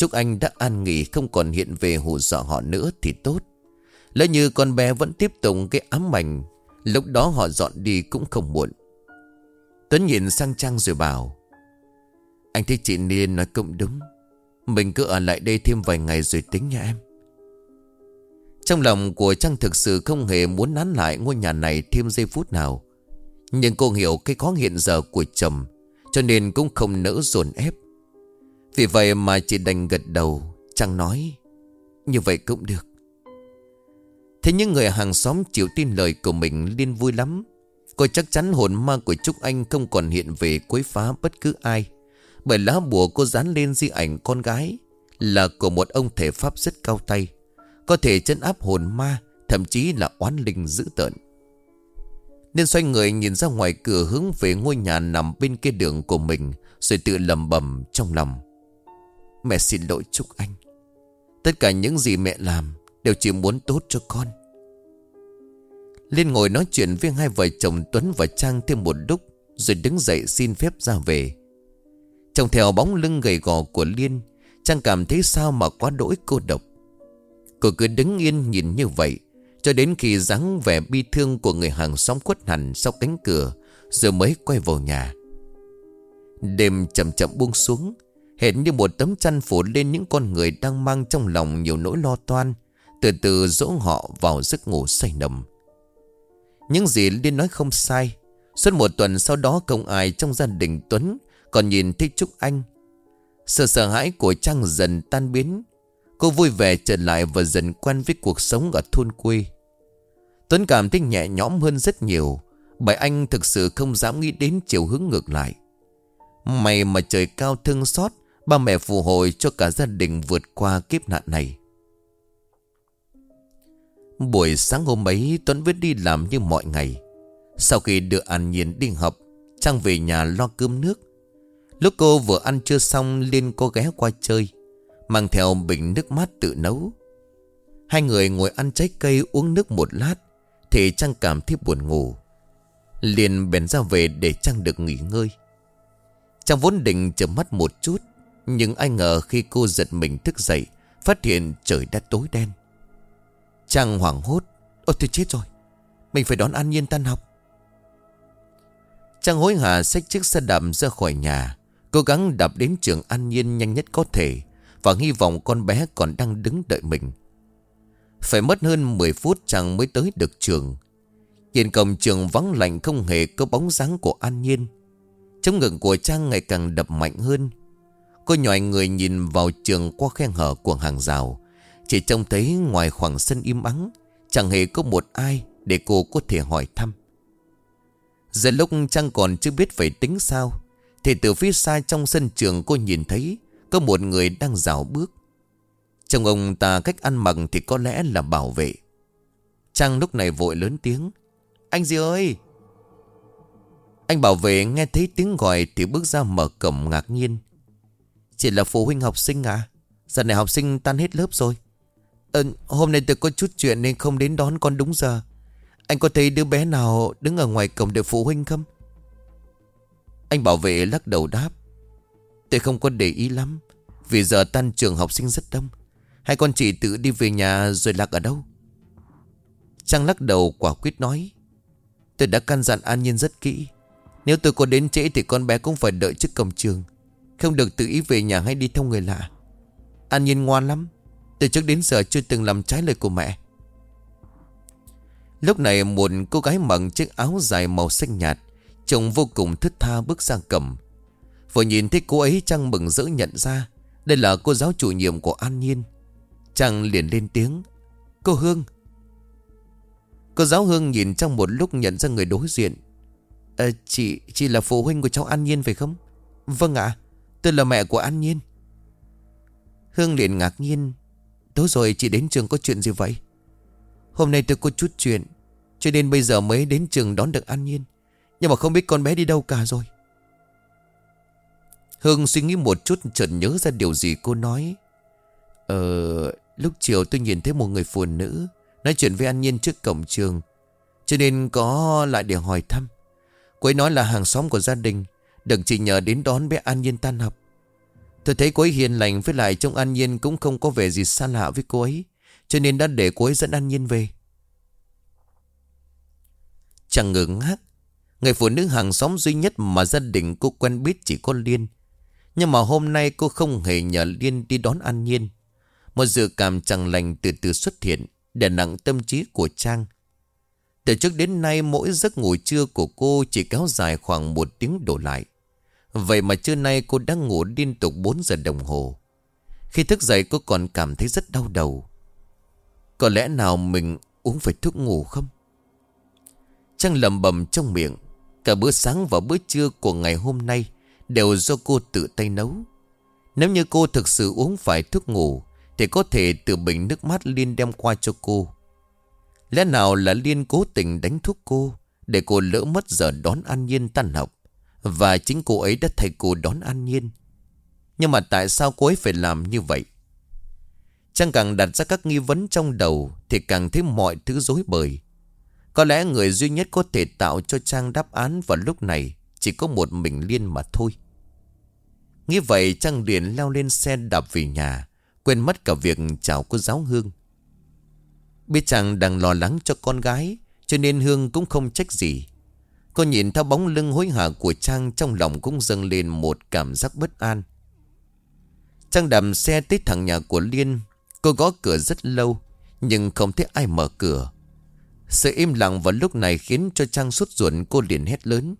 chúc Anh đã an nghỉ không còn hiện về hù dọa họ nữa thì tốt. Lỡ như con bé vẫn tiếp tục cái ám ảnh, lúc đó họ dọn đi cũng không muộn. Tuấn nhìn sang Trang rồi bảo, Anh thấy chị Liên nói cũng đúng. Mình cứ ở lại đây thêm vài ngày rồi tính nha em. Trong lòng của Trang thực sự không hề muốn nán lại ngôi nhà này thêm giây phút nào. Nhưng cô hiểu cái khó hiện giờ của chồng, cho nên cũng không nỡ dồn ép. Vì vậy mà chỉ đành gật đầu, chẳng nói, như vậy cũng được. Thế những người hàng xóm chịu tin lời của mình liên vui lắm. Cô chắc chắn hồn ma của Trúc Anh không còn hiện về quấy phá bất cứ ai. Bởi lá bùa cô dán lên di ảnh con gái là của một ông thể pháp rất cao tay. Có thể chân áp hồn ma Thậm chí là oán linh dữ tợn Nên xoay người nhìn ra ngoài cửa hướng về ngôi nhà nằm bên kia đường của mình Rồi tự lầm bầm trong lòng Mẹ xin lỗi Trúc Anh. Tất cả những gì mẹ làm Đều chỉ muốn tốt cho con. Liên ngồi nói chuyện với hai vợ chồng Tuấn và Trang thêm một lúc, Rồi đứng dậy xin phép ra về. Trông theo bóng lưng gầy gò của Liên, Trang cảm thấy sao mà quá đỗi cô độc. Cô cứ đứng yên nhìn như vậy, Cho đến khi dáng vẻ bi thương của người hàng xóm khuất hẳn sau cánh cửa, Rồi mới quay vào nhà. Đêm chậm chậm buông xuống Hệt như một tấm chăn phủ lên những con người đang mang trong lòng nhiều nỗi lo toan, Từ từ dỗ họ vào giấc ngủ say nồng. Những gì Liên nói không sai. Suốt một tuần sau đó không ai trong gia đình Tuấn Còn nhìn thấy Trúc Anh. Sự sợ hãi của Trang dần tan biến. Cô vui vẻ trở lại và dần quen với cuộc sống ở thôn quê. Tuấn cảm thấy nhẹ nhõm hơn rất nhiều, Bởi anh thực sự không dám nghĩ đến chiều hướng ngược lại. May mà trời cao thương xót Ba mẹ phù hồi cho cả gia đình vượt qua kiếp nạn này. Buổi sáng hôm ấy, Tuấn vẫn đi làm như mọi ngày. Sau khi đưa An Nhiên đi học, Trang về nhà lo cơm nước. Lúc cô vừa ăn chưa xong, Liên cô ghé qua chơi, Mang theo bình nước mát tự nấu. Hai người ngồi ăn trái cây uống nước một lát, Thì Trang cảm thấy buồn ngủ. Liền bèn ra về để Trang được nghỉ ngơi. Trang vốn định chợp mắt một chút nhưng ai ngờ khi cô giật mình thức dậy, Phát hiện trời đã tối đen. Trang hoảng hốt Ôi tôi chết rồi. Mình phải đón An Nhiên tan học. Trang hối hả xách chiếc xe đạp ra khỏi nhà, Cố gắng đạp đến trường An Nhiên nhanh nhất có thể Và hy vọng con bé còn đang đứng đợi mình. Phải mất hơn 10 phút Trang mới tới được trường. Trên cổng trường vắng lạnh không hề có bóng dáng của An Nhiên. Trong ngực của Trang ngày càng đập mạnh hơn. Cô nhòi người nhìn vào trường qua khe hở của hàng rào. Chỉ trông thấy ngoài khoảng sân im ắng, Chẳng hề có một ai để cô có thể hỏi thăm. Giờ lúc Trang còn chưa biết phải tính sao, Thì từ phía xa trong sân trường cô nhìn thấy Có một người đang rào bước. Trông ông ta cách ăn mặc thì có lẽ là bảo vệ. Trang lúc này vội lớn tiếng. Anh gì ơi? Anh bảo vệ nghe thấy tiếng gọi Thì bước ra mở cổng ngạc nhiên. Chỉ là phụ huynh học sinh à? Giờ này học sinh tan hết lớp rồi. Ờ, Hôm nay tôi có chút chuyện nên không đến đón con đúng giờ. Anh có thấy đứa bé nào đứng ở ngoài cổng để phụ huynh không? Anh bảo vệ lắc đầu đáp. Tôi không có để ý lắm Vì giờ tan trường học sinh rất đông. Hai con chị tự đi về nhà rồi lạc ở đâu? Trang lắc đầu quả quyết nói. Tôi đã căn dặn An Nhiên rất kỹ. Nếu tôi có đến trễ thì con bé cũng phải đợi trước cổng trường. Không được tự ý về nhà hay đi theo người lạ. An Nhiên ngoan lắm. Từ trước đến giờ chưa từng làm trái lời của mẹ. Lúc này một cô gái mặc chiếc áo dài màu xanh nhạt Trông vô cùng thức tha bước ra cầm. Vừa nhìn thấy cô ấy Trang mừng rỡ nhận ra Đây là cô giáo chủ nhiệm của An Nhiên. Trang liền lên tiếng Cô Hương. Cô giáo Hương nhìn trong một lúc nhận ra người đối diện. À, Chị chị là phụ huynh của cháu An Nhiên phải không? Vâng ạ. Tôi là mẹ của An Nhiên. Hương liền ngạc nhiên. Tối rồi chị đến trường có chuyện gì vậy? Hôm nay tôi có chút chuyện, Cho nên bây giờ mới đến trường đón được An Nhiên. Nhưng mà không biết con bé đi đâu cả rồi. Hương suy nghĩ một chút, chợt nhớ ra điều gì cô nói. Ờ Lúc chiều tôi nhìn thấy một người phụ nữ Nói chuyện với An Nhiên trước cổng trường, Cho nên có lại để hỏi thăm. Cô ấy nói là hàng xóm của gia đình Đừng chỉ nhờ đến đón bé An Nhiên tan học. Tôi thấy cô ấy hiền lành với lại trong An Nhiên cũng không có vẻ gì xa lạ với cô ấy, Cho nên đã để cô ấy dẫn An Nhiên về. Chẳng ngờ ngác. Người phụ nữ hàng xóm duy nhất mà gia đình cô quen biết chỉ có Liên. Nhưng mà hôm nay cô không hề nhờ Liên đi đón An Nhiên. Một dự cảm chẳng lành từ từ xuất hiện Để nặng tâm trí của Trang. Từ trước đến nay, mỗi giấc ngủ trưa của cô chỉ kéo dài khoảng một tiếng đổ lại. Vậy mà trưa nay cô đang ngủ liên tục 4 giờ đồng hồ. Khi thức dậy, cô còn cảm thấy rất đau đầu. Có lẽ nào mình uống phải thuốc ngủ không? Trang lầm bầm trong miệng, Cả bữa sáng và bữa trưa của ngày hôm nay Đều do cô tự tay nấu. Nếu như cô thực sự uống phải thuốc ngủ, Thì có thể từ bình nước mắt Liên đem qua cho cô. Lẽ nào là Liên cố tình đánh thuốc cô Để cô lỡ mất giờ đón An Nhiên tan học Và chính cô ấy đã thay cô đón An Nhiên Nhưng mà tại sao cô ấy phải làm như vậy Trang càng đặt ra các nghi vấn trong đầu Thì càng thấy mọi thứ rối bời có lẽ người duy nhất có thể tạo cho Trang đáp án vào lúc này chỉ có một mình Liên mà thôi. Nghĩ vậy Trang liền leo lên xe đạp về nhà, quên mất cả việc chào cô giáo Hương. Biết chàng đang lo lắng cho con gái, Cho nên Hương cũng không trách gì. Cô nhìn theo bóng lưng hối hả của Trang Trong lòng cũng dâng lên một cảm giác bất an. Trang đạp xe tới thẳng nhà của Liên. Cô gõ cửa rất lâu, Nhưng không thấy ai mở cửa. Sự im lặng vào lúc này khiến cho Trang sốt ruột, cô liền hét lớn.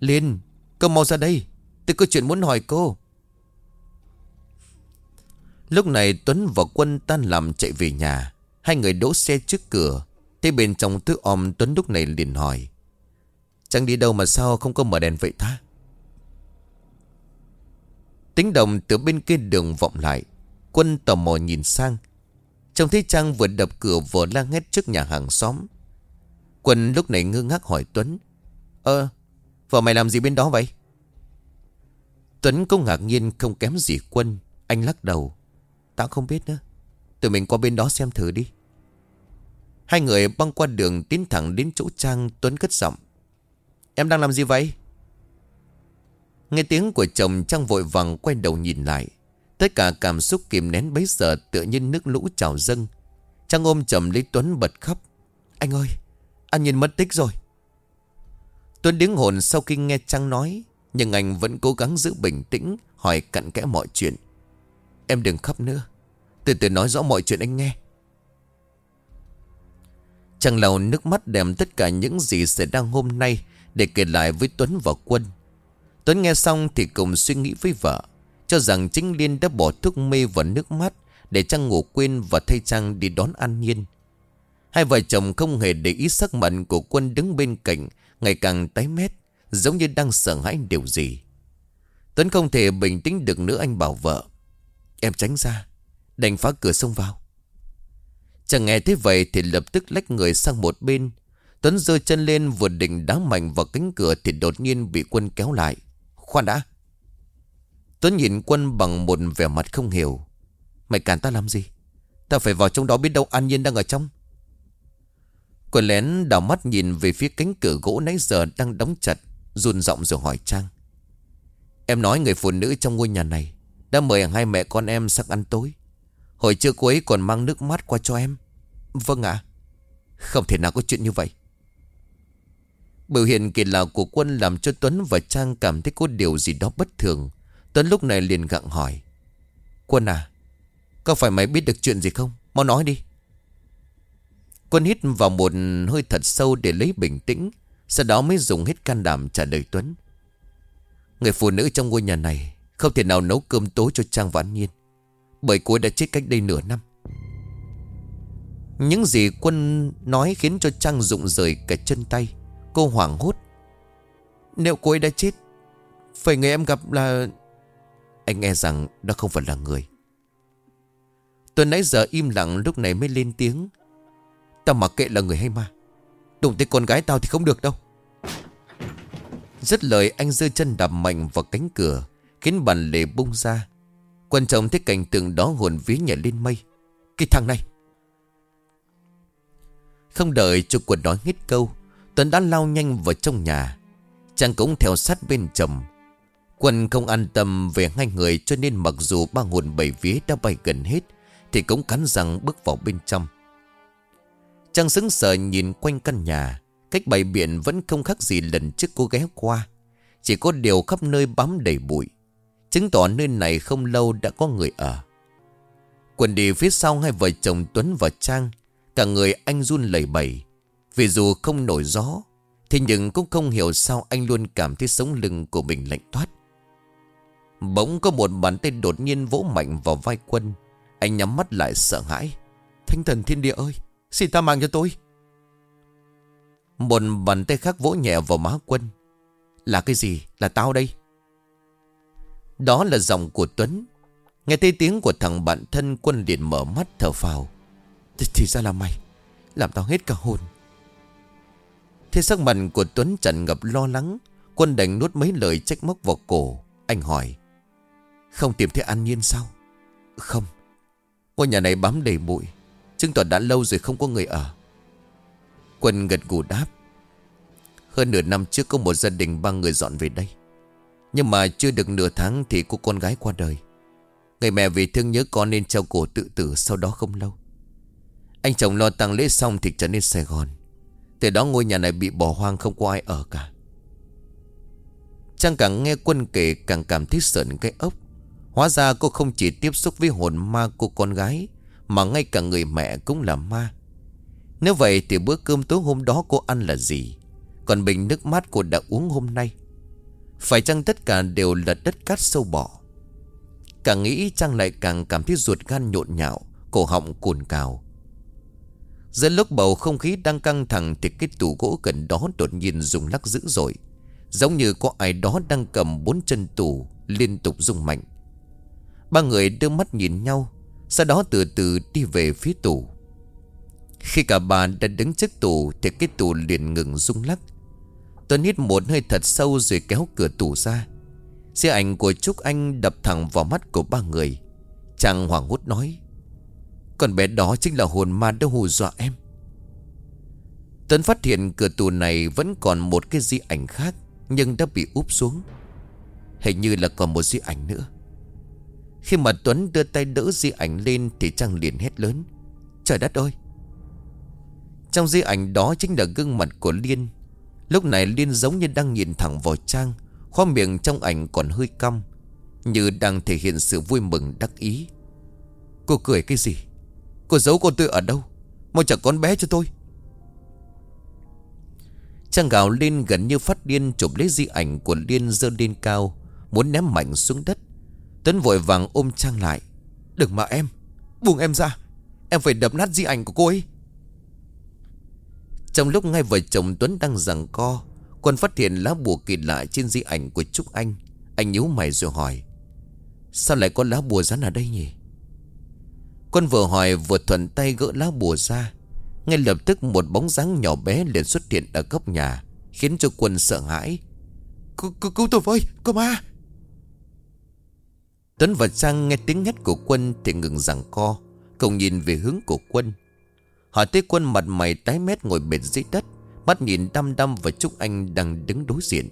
Liên Cô mau ra đây, Tôi có chuyện muốn hỏi cô. Lúc này Tuấn và Quân tan làm chạy về nhà. Hai người đỗ xe trước cửa Thế bên trong tứ om Tuấn lúc này liền hỏi, Chẳng đi đâu mà sao không có mở đèn vậy ta? Tính đồng từ bên kia đường vọng lại, Quân tò mò nhìn sang. Trông thấy Trang vừa đập cửa vừa la hét trước nhà hàng xóm. Quân lúc này ngơ ngác hỏi Tuấn, Ơ, Vợ mày làm gì bên đó vậy? Tuấn cũng ngạc nhiên không kém gì Quân, Anh lắc đầu, Tao không biết nữa. Tụi mình qua bên đó xem thử đi. Hai người băng qua đường tiến thẳng đến chỗ Trang Tuấn cất giọng. Em đang làm gì vậy? Nghe tiếng của chồng, Trang vội vàng quay đầu nhìn lại. Tất cả cảm xúc kìm nén bấy giờ Tựa như nước lũ trào dâng. Trang ôm chầm lấy Tuấn bật khóc. Anh ơi, Anh nhìn mất tích rồi. Tuấn đứng hồn sau khi nghe Trang nói, Nhưng anh vẫn cố gắng giữ bình tĩnh, Hỏi cặn kẽ mọi chuyện. Em đừng khóc nữa. Từ từ nói rõ mọi chuyện anh nghe. Chàng lầu nước mắt đem tất cả những gì xảy ra hôm nay Để kể lại với Tuấn và Quân. Tuấn nghe xong thì cùng suy nghĩ với vợ, Cho rằng chính Liên đã bỏ thuốc mê và nước mắt Để Trang ngủ quên và thay Trang đi đón An Nhiên. Hai vợ chồng không hề để ý sắc mặt của Quân đứng bên cạnh, Ngày càng tái mét, Giống như đang sợ hãi điều gì. Tuấn không thể bình tĩnh được nữa, anh bảo vợ, Em tránh ra. Đành phá cửa xông vào. Chẳng nghe thế vậy thì lập tức lách người sang một bên. Tuấn giơ chân lên vừa định đá mạnh vào cánh cửa Thì đột nhiên bị quân kéo lại. Khoan đã. Tuấn nhìn quân bằng một vẻ mặt không hiểu. Mày cản ta làm gì? Ta phải vào trong đó biết đâu an nhiên đang ở trong. Quân lén đảo mắt nhìn về phía cánh cửa gỗ nãy giờ đang đóng chặt, Run giọng rồi hỏi Trang. Em nói người phụ nữ trong ngôi nhà này Đã mời hai mẹ con em sang ăn tối. Hồi trưa cô ấy còn mang nước mắt qua cho em Vâng ạ Không thể nào có chuyện như vậy Biểu hiện kỳ lạ của quân làm cho Tuấn và Trang cảm thấy có điều gì đó bất thường. Tuấn lúc này liền gặng hỏi. Quân à, có phải mày biết được chuyện gì không? Mau nói đi. Quân hít vào một hơi thật sâu để lấy bình tĩnh. Sau đó mới dùng hết can đảm trả lời Tuấn. Người phụ nữ trong ngôi nhà này không thể nào nấu cơm tối cho Trang và An Nhiên. Bởi cô đã chết cách đây nửa năm. Những gì quân nói khiến cho Trang rụng rời cả chân tay. Cô hoảng hốt. Nếu cô ấy đã chết? Phải người em gặp là Anh nghe rằng đó không phải là người. Tuần nãy giờ im lặng lúc này mới lên tiếng. Tao mặc kệ là người hay ma. Đụng tới con gái tao thì không được đâu. Rất lời anh giơ chân đạp mạnh vào cánh cửa, Khiến bàn lề bung ra. Quan trọng thấy cảnh tượng đó hồn vía nhảy lên mây. Cái thằng này. Không đợi cho quần nói hết câu, Tuấn đã lao nhanh vào trong nhà. Chàng cũng theo sát bên chồng. Quân không an tâm về hai người Cho nên mặc dù ba hồn bảy vía đã bay gần hết, Thì cũng cắn răng bước vào bên trong. Chàng sững sờ nhìn quanh căn nhà. Cách bày biện vẫn không khác gì lần trước cô ghé qua. Chỉ có điều khắp nơi bám đầy bụi. Chứng tỏ nơi này không lâu đã có người ở. Quần đi phía sau hai vợ chồng Tuấn và Trang, Cả người anh run lẩy bẩy. Vì dù không nổi gió, Thế nhưng cũng không hiểu sao anh luôn cảm thấy sống lưng của mình lạnh toát. Bỗng có một bàn tay đột nhiên vỗ mạnh vào vai quân. Anh nhắm mắt lại sợ hãi. Thánh thần thiên địa ơi, Xin ta mang cho tôi. Một bàn tay khác vỗ nhẹ vào má quân. Là cái gì? Là tao đây? Đó là giọng của Tuấn. Nghe thấy tiếng của thằng bạn thân quân liền mở mắt thở phào. Thì, thì ra là mày. Làm tao hết cả hồn. Thế sắc mặt của Tuấn tràn ngập lo lắng. Quân đành nuốt mấy lời trách móc vào cổ. Anh hỏi Không tìm thấy an nhiên sao? Không. Ngôi nhà này bám đầy bụi Chứng tỏ đã lâu rồi không có người ở. Quân gật gù đáp Hơn nửa năm trước có một gia đình ba người dọn về đây. Nhưng mà chưa được nửa tháng thì cô con gái qua đời. Người mẹ vì thương nhớ con nên treo cổ tự tử sau đó không lâu. Anh chồng lo tang lễ xong thì trở nên Sài Gòn. Từ đó ngôi nhà này bị bỏ hoang không có ai ở cả. Trang càng nghe quân kể càng cảm thấy sợn cái ốc. Hóa ra cô không chỉ tiếp xúc với hồn ma của con gái, Mà ngay cả người mẹ cũng là ma. Nếu vậy thì bữa cơm tối hôm đó cô ăn là gì? Còn bình nước mát cô đã uống hôm nay. Phải chăng tất cả đều là đất cát sâu bọ? Càng nghĩ Trang lại càng cảm thấy ruột gan nhộn nhạo, Cổ họng cồn cào. Giữa lúc bầu không khí đang căng thẳng Thì cái tủ gỗ gần đó đột nhiên rung lắc dữ dội, Giống như có ai đó đang cầm bốn chân tủ Liên tục rung mạnh. Ba người đưa mắt nhìn nhau, Sau đó từ từ đi về phía tủ Khi cả bà đã đứng trước tủ Thì cái tủ liền ngừng rung lắc Tuấn hít một hơi thật sâu rồi kéo cửa tủ ra. Xe ảnh của Trúc Anh đập thẳng vào mắt của ba người. Chàng hoảng hốt nói, Con bé đó chính là hồn ma đã hù dọa em. Tuấn phát hiện cửa tủ này vẫn còn một cái di ảnh khác, Nhưng đã bị úp xuống. Hình như là còn một di ảnh nữa. Khi mà Tuấn đưa tay đỡ di ảnh lên Thì Trang liền hét lớn, Trời đất ơi! Trong di ảnh đó chính là gương mặt của Liên. Lúc này Liên giống như đang nhìn thẳng vào Trang Khoa miệng trong ảnh còn hơi cong, Như đang thể hiện sự vui mừng đắc ý. Cô cười cái gì? Cô giấu con tôi ở đâu? Mau trả con bé cho tôi. Trang gào lên gần như phát điên Chụp lấy di ảnh của Liên dơ lên cao, Muốn ném mạnh xuống đất. Tuấn vội vàng ôm Trang lại. Đừng mà em, Buông em ra. Em phải đập nát di ảnh của cô ấy. Trong lúc ngay vợ chồng Tuấn đang giằng co Quân phát hiện lá bùa kỳ lạ trên di ảnh của Trúc Anh. Anh nhíu mày rồi hỏi Sao lại có lá bùa rắn ở đây nhỉ? Quân vừa hỏi vừa thuận tay gỡ lá bùa ra. Ngay lập tức một bóng dáng nhỏ bé liền xuất hiện ở góc nhà Khiến cho quân sợ hãi Cứu tôi với, có ma! Tuấn và Trang nghe tiếng hét của quân Thì ngừng rằng co Cùng nhìn về hướng của quân. Họ thấy quân mặt mày tái mét ngồi bệt dưới đất, Mắt nhìn đăm đăm vào Trúc Anh đang đứng đối diện.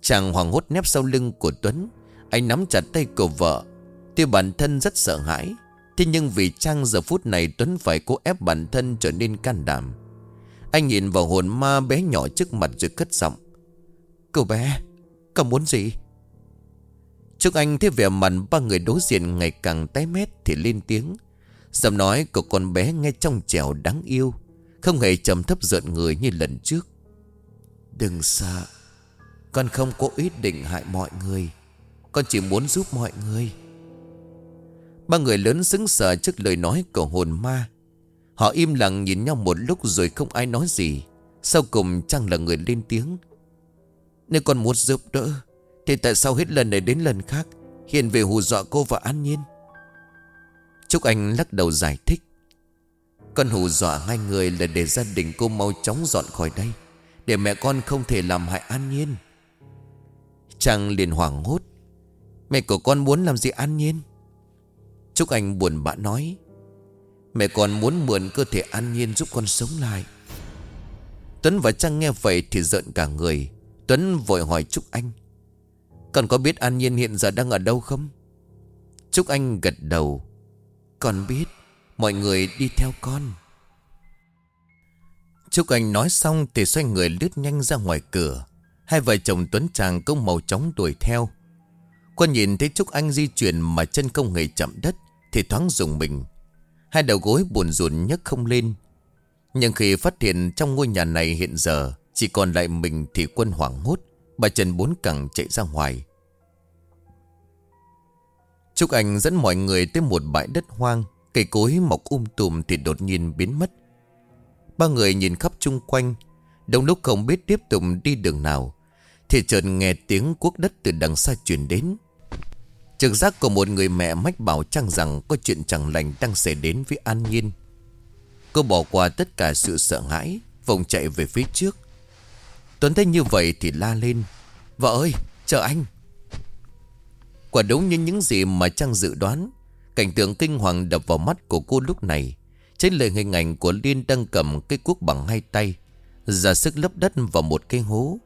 Chàng hoàng hốt nép sau lưng của Tuấn, Anh nắm chặt tay của vợ. Tuy bản thân rất sợ hãi, Thế nhưng vì Trang giờ phút này Tuấn phải cố ép bản thân trở nên can đảm. Anh nhìn vào hồn ma bé nhỏ trước mặt rồi cất giọng, Cậu bé, Cậu muốn gì? Trúc Anh thấy vẻ mặt ba người đối diện ngày càng tái mét thì lên tiếng Giọng nói của con bé nghe trong trẻo đáng yêu, không hề trầm thấp giận người như lần trước. Đừng sợ, Con không có ý định hại mọi người, Con chỉ muốn giúp mọi người. Ba người lớn xứng sở trước lời nói của hồn ma. Họ im lặng nhìn nhau một lúc rồi không ai nói gì. Sau cùng chẳng là người lên tiếng. Nếu con muốn giúp đỡ, Thì tại sao hết lần này đến lần khác? Hiền về hù dọa cô và an nhiên. Trúc Anh lắc đầu giải thích. Con hù dọa hai người là để gia đình cô mau chóng dọn khỏi đây, Để mẹ con không thể làm hại an nhiên. Trang liền hoảng hốt. Mẹ của con muốn làm gì an nhiên? Trúc Anh buồn bã nói. Mẹ con muốn mượn cơ thể an nhiên giúp con sống lại. Tuấn và Trang nghe vậy thì giận cả người. Tuấn vội hỏi Trúc Anh. Con có biết an nhiên hiện giờ đang ở đâu không? Trúc Anh gật đầu. Con biết, Mọi người đi theo con. Trúc Anh nói xong thì xoay người lướt nhanh ra ngoài cửa. Hai vợ chồng Tuấn Tràng cũng màu chóng đuổi theo. Quân nhìn thấy Trúc Anh di chuyển mà chân không hề chậm đất Thì thoáng dùng mình. Hai đầu gối buồn rùn nhấc không lên. Nhưng khi phát hiện trong ngôi nhà này hiện giờ Chỉ còn lại mình thì quân hoảng hốt, Bà Trần bốn cẳng chạy ra ngoài. Trúc Anh dẫn mọi người tới một bãi đất hoang, Cây cối mọc um tùm thì đột nhiên biến mất. Ba người nhìn khắp chung quanh, Đông lúc không biết tiếp tục đi đường nào. Thì chợt nghe tiếng cuốc đất từ đằng xa truyền đến. Trực giác của một người mẹ mách bảo chăng rằng Có chuyện chẳng lành đang xảy đến với An Nhiên. Cô bỏ qua tất cả sự sợ hãi, Vòng chạy về phía trước. Tuấn thấy như vậy thì la lên, Vợ ơi, chờ anh. Quả đúng như những gì mà Trang dự đoán. Cảnh tượng kinh hoàng đập vào mắt của cô lúc này. Trên lời hình ảnh của Liên đang cầm cây cuốc bằng hai tay Giả sức lấp đất vào một cái hố.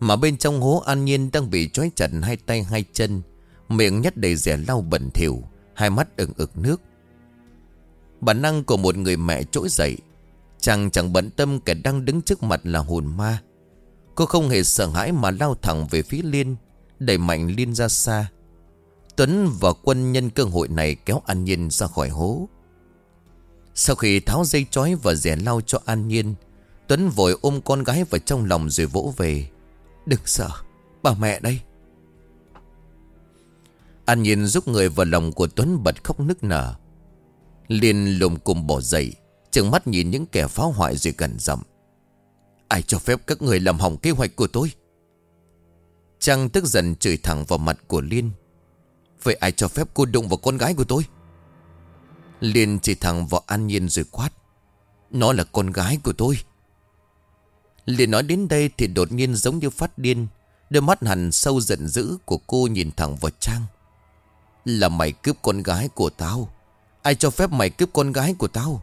Mà bên trong hố an nhiên đang bị trói chặt hai tay hai chân, Miệng nhét đầy rẻ lau bẩn thỉu, Hai mắt ửng ực nước. Bản năng của một người mẹ trỗi dậy, Chàng chẳng bận tâm kẻ đang đứng trước mặt là hồn ma. Cô không hề sợ hãi mà lao thẳng về phía Liên, Đẩy mạnh Liên ra xa. Tuấn và quân nhân cơ hội này kéo An Nhiên ra khỏi hố. Sau khi tháo dây chói và rẻ lau cho An Nhiên, Tuấn vội ôm con gái vào trong lòng rồi vỗ về. Đừng sợ, Bà mẹ đây. An Nhiên giúp người vào lòng của Tuấn bật khóc nức nở. Liên lùm cùng bỏ dậy, Trừng mắt nhìn những kẻ phá hoại rồi gần giọng. Ai cho phép các người làm hỏng kế hoạch của tôi? Trang tức giận chửi thẳng vào mặt của Liên. Vậy ai cho phép cô đụng vào con gái của tôi? Liên chỉ thẳng vào An Nhiên rồi quát. Nó là con gái của tôi. Liên nói đến đây thì đột nhiên giống như phát điên. Đôi mắt hằn sâu giận dữ của cô nhìn thẳng vào Trang. Là mày cướp con gái của tao. Ai cho phép mày cướp con gái của tao?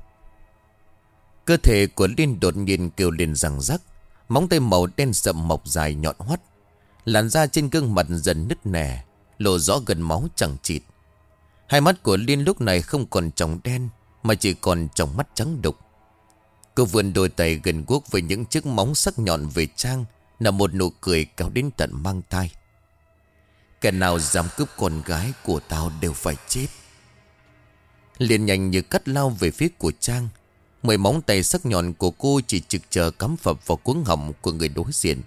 Cơ thể của Liên đột nhiên kêu lên rằng rắc. Móng tay màu đen sậm mọc dài nhọn hoắt. Làn da trên gương mặt dần nứt nẻ. Lộ rõ gần máu chẳng chịt. Hai mắt của Liên lúc này không còn tròng đen, Mà chỉ còn tròng mắt trắng đục. Cô vươn đôi tay gần guốc với những chiếc móng sắc nhọn về trang, Là một nụ cười kéo đến tận mang tai. Kẻ nào dám cướp con gái của tao đều phải chết. Liên nhanh như cắt lao về phía của Trang, Mười móng tay sắc nhọn của cô chỉ trực chờ cắm phập vào cuống họng của người đối diện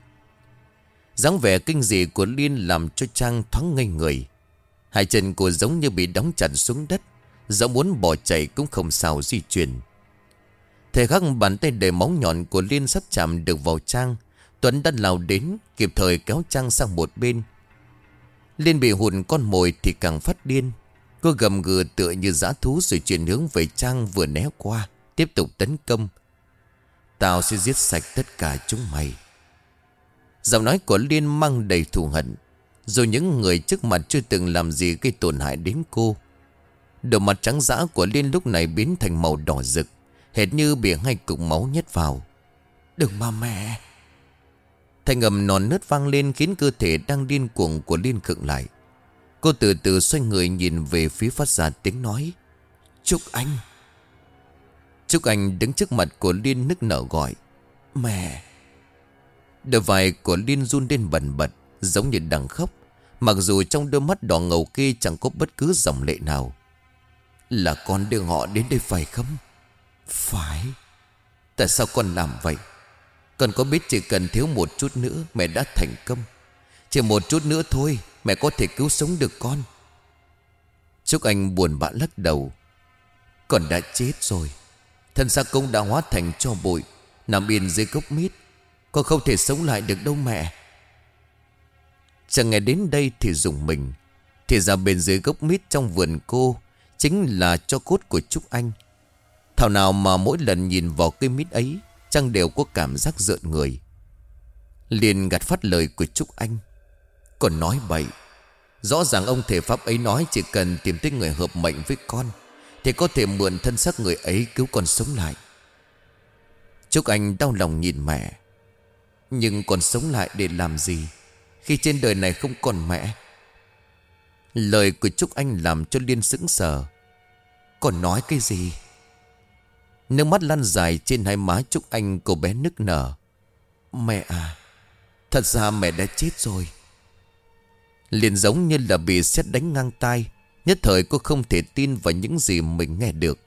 dáng vẻ kinh dị của Liên làm cho Trang thoáng ngây người. Hai chân cô giống như bị đóng chặt xuống đất Dẫu muốn bỏ chạy cũng không sao di chuyển. Thời khắc bàn tay đầy móng nhọn của Liên sắp chạm được vào Trang, Tuấn đã lao đến, Kịp thời kéo Trang sang một bên. Liên bị hụt con mồi thì càng phát điên. Cô gầm gừ tựa như giã thú rồi chuyển hướng về Trang vừa né qua, Tiếp tục tấn công. Tao sẽ giết sạch tất cả chúng mày. Giọng nói của Liên mang đầy thù hận. Rồi những người trước mặt chưa từng làm gì gây tổn hại đến cô Đôi mặt trắng dã của Liên lúc này biến thành màu đỏ rực Hệt như bị hai cục máu nhét vào. Đừng mà mẹ. Thành ngầm non nớt vang lên khiến cơ thể đang điên cuồng của Liên khựng lại. Cô từ từ xoay người nhìn về phía phát ra tiếng nói. Trúc Anh. Trúc Anh đứng trước mặt của Liên nức nở gọi. Mẹ Đôi vai của Liên run lên bần bật, Giống như đang khóc. Mặc dù trong đôi mắt đỏ ngầu kia chẳng có bất cứ dòng lệ nào. Là con đưa họ đến đây phải không? Phải. Tại sao con làm vậy? Con có biết chỉ cần thiếu một chút nữa Mẹ đã thành công. Chỉ một chút nữa thôi, Mẹ có thể cứu sống được con. Trúc Anh buồn bã lắc đầu. Con đã chết rồi. Thân xác công đã hóa thành cho bụi, Nằm yên dưới gốc mít. Con không thể sống lại được đâu mẹ. Chẳng nghe đến đây thì dùng mình. Thì ra bên dưới gốc mít trong vườn cô Chính là cho cốt của Trúc Anh. Thảo nào mà mỗi lần nhìn vào cây mít ấy, Chăng đều có cảm giác rợn người. Liền gạt phát lời của Trúc Anh. Còn nói bậy, Rõ ràng ông thể pháp ấy nói Chỉ cần tìm tới người hợp mệnh với con, Thì có thể mượn thân xác người ấy cứu con sống lại. Trúc Anh đau lòng nhìn mẹ. Nhưng còn sống lại để làm gì? Khi trên đời này không còn mẹ. Lời của Trúc Anh làm cho Liên sững sờ. Còn nói cái gì? Nước mắt lăn dài trên hai má Trúc Anh cô bé nức nở. Mẹ à Thật ra mẹ đã chết rồi. Liền giống như là bị xét đánh ngang tai, Nhất thời cô không thể tin vào những gì mình nghe được.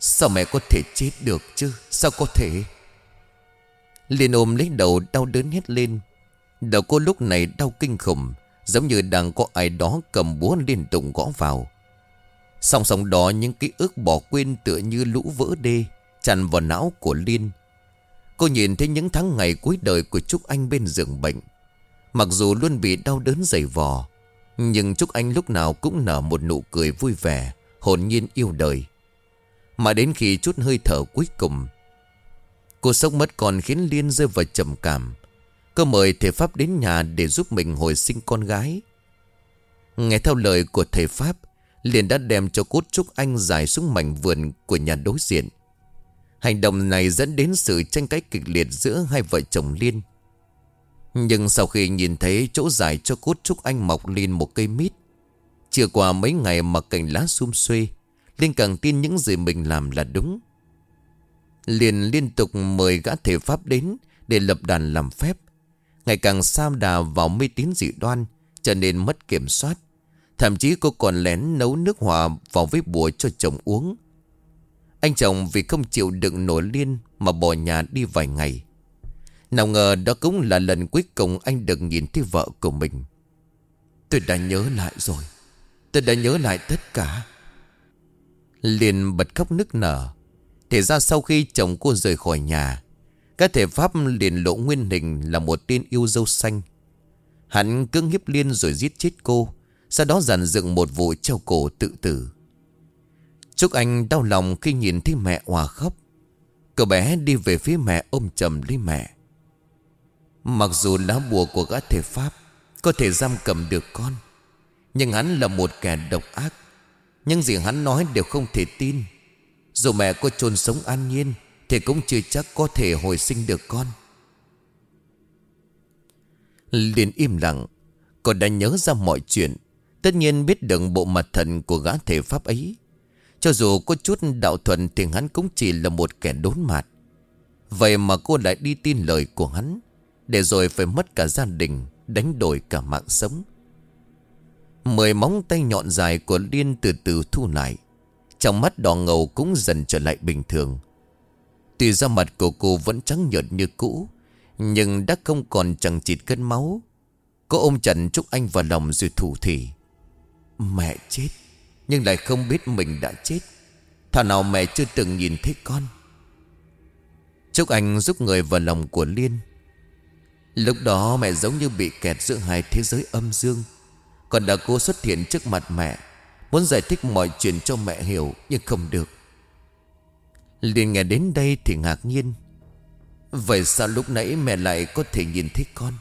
Sao mẹ có thể chết được chứ? Sao có thể? Liền ôm lấy đầu đau đớn hết lên. Đầu cô lúc này đau kinh khủng, Giống như đang có ai đó cầm búa liên tục gõ vào. Song song đó, những ký ức bỏ quên tựa như lũ vỡ đê, Tràn vào não của Liên. Cô nhìn thấy những tháng ngày cuối đời của Trúc Anh bên giường bệnh. Mặc dù luôn bị đau đớn dày vò, Nhưng Trúc Anh lúc nào cũng nở một nụ cười vui vẻ, Hồn nhiên yêu đời. Mà đến khi chút hơi thở cuối cùng Cô sốc mất còn khiến Liên rơi vào trầm cảm. Cô mời thầy Pháp đến nhà để giúp mình hồi sinh con gái. Nghe theo lời của thầy Pháp Liền đã đem cho cốt Trúc Anh dài xuống mảnh vườn của nhà đối diện. Hành động này dẫn đến sự tranh cãi kịch liệt giữa hai vợ chồng Liên. Nhưng sau khi nhìn thấy chỗ dài cho cốt Trúc Anh mọc lên một cây mít, Chưa qua mấy ngày mà cành lá xum xuê, Liên càng tin những gì mình làm là đúng. Liền liên tục mời gã thể pháp đến Để lập đàn làm phép. Ngày càng sam đà vào mê tín dị đoan, Trở nên mất kiểm soát. Thậm chí cô còn lén nấu nước hòa vào với bùa cho chồng uống. Anh chồng vì không chịu đựng nổi liên Mà bỏ nhà đi vài ngày. Nào ngờ đó cũng là lần cuối cùng anh được nhìn thấy vợ của mình. Tôi đã nhớ lại rồi. Tôi đã nhớ lại tất cả. Liền bật khóc nức nở. Thế ra sau khi chồng cô rời khỏi nhà, Các thể pháp liền lộ nguyên hình là một tên yêu dâu xanh. Hắn cưỡng hiếp Liên rồi giết chết cô, Sau đó dàn dựng một vụ treo cổ tự tử. Trúc Anh đau lòng khi nhìn thấy mẹ hòa khóc. Cậu bé đi về phía mẹ ôm chầm lấy mẹ. Mặc dù lá bùa của gã thể pháp Có thể giam cầm được con, Nhưng hắn là một kẻ độc ác. Nhưng gì hắn nói đều không thể tin. Dù mẹ có chôn sống an nhiên, Thì cũng chưa chắc có thể hồi sinh được con. Liền im lặng, Cô đã nhớ ra mọi chuyện. Tất nhiên biết được bộ mặt thần của gã thể pháp ấy. Cho dù có chút đạo thuần Thì hắn cũng chỉ là một kẻ đốn mạt. Vậy mà cô lại đi tin lời của hắn, Để rồi phải mất cả gia đình, Đánh đổi cả mạng sống. Mười móng tay nhọn dài của Liên từ từ thu lại. Trong mắt đỏ ngầu cũng dần trở lại bình thường. Tuy ra mặt của cô vẫn trắng nhợt như cũ, Nhưng đã không còn chẳng chịt cơn máu. Cô ôm chặt Trúc Anh vào lòng rồi thủ thỉ. Mẹ chết, Nhưng lại không biết mình đã chết. Thảo nào mẹ chưa từng nhìn thấy con. Trúc Anh giúp người vào lòng của Liên. Lúc đó mẹ giống như bị kẹt giữa hai thế giới âm dương. Còn đã cô xuất hiện trước mặt mẹ Muốn giải thích mọi chuyện cho mẹ hiểu, Nhưng không được. Liên nghe đến đây thì ngạc nhiên. Vậy sao lúc nãy mẹ lại có thể nhìn thấy con,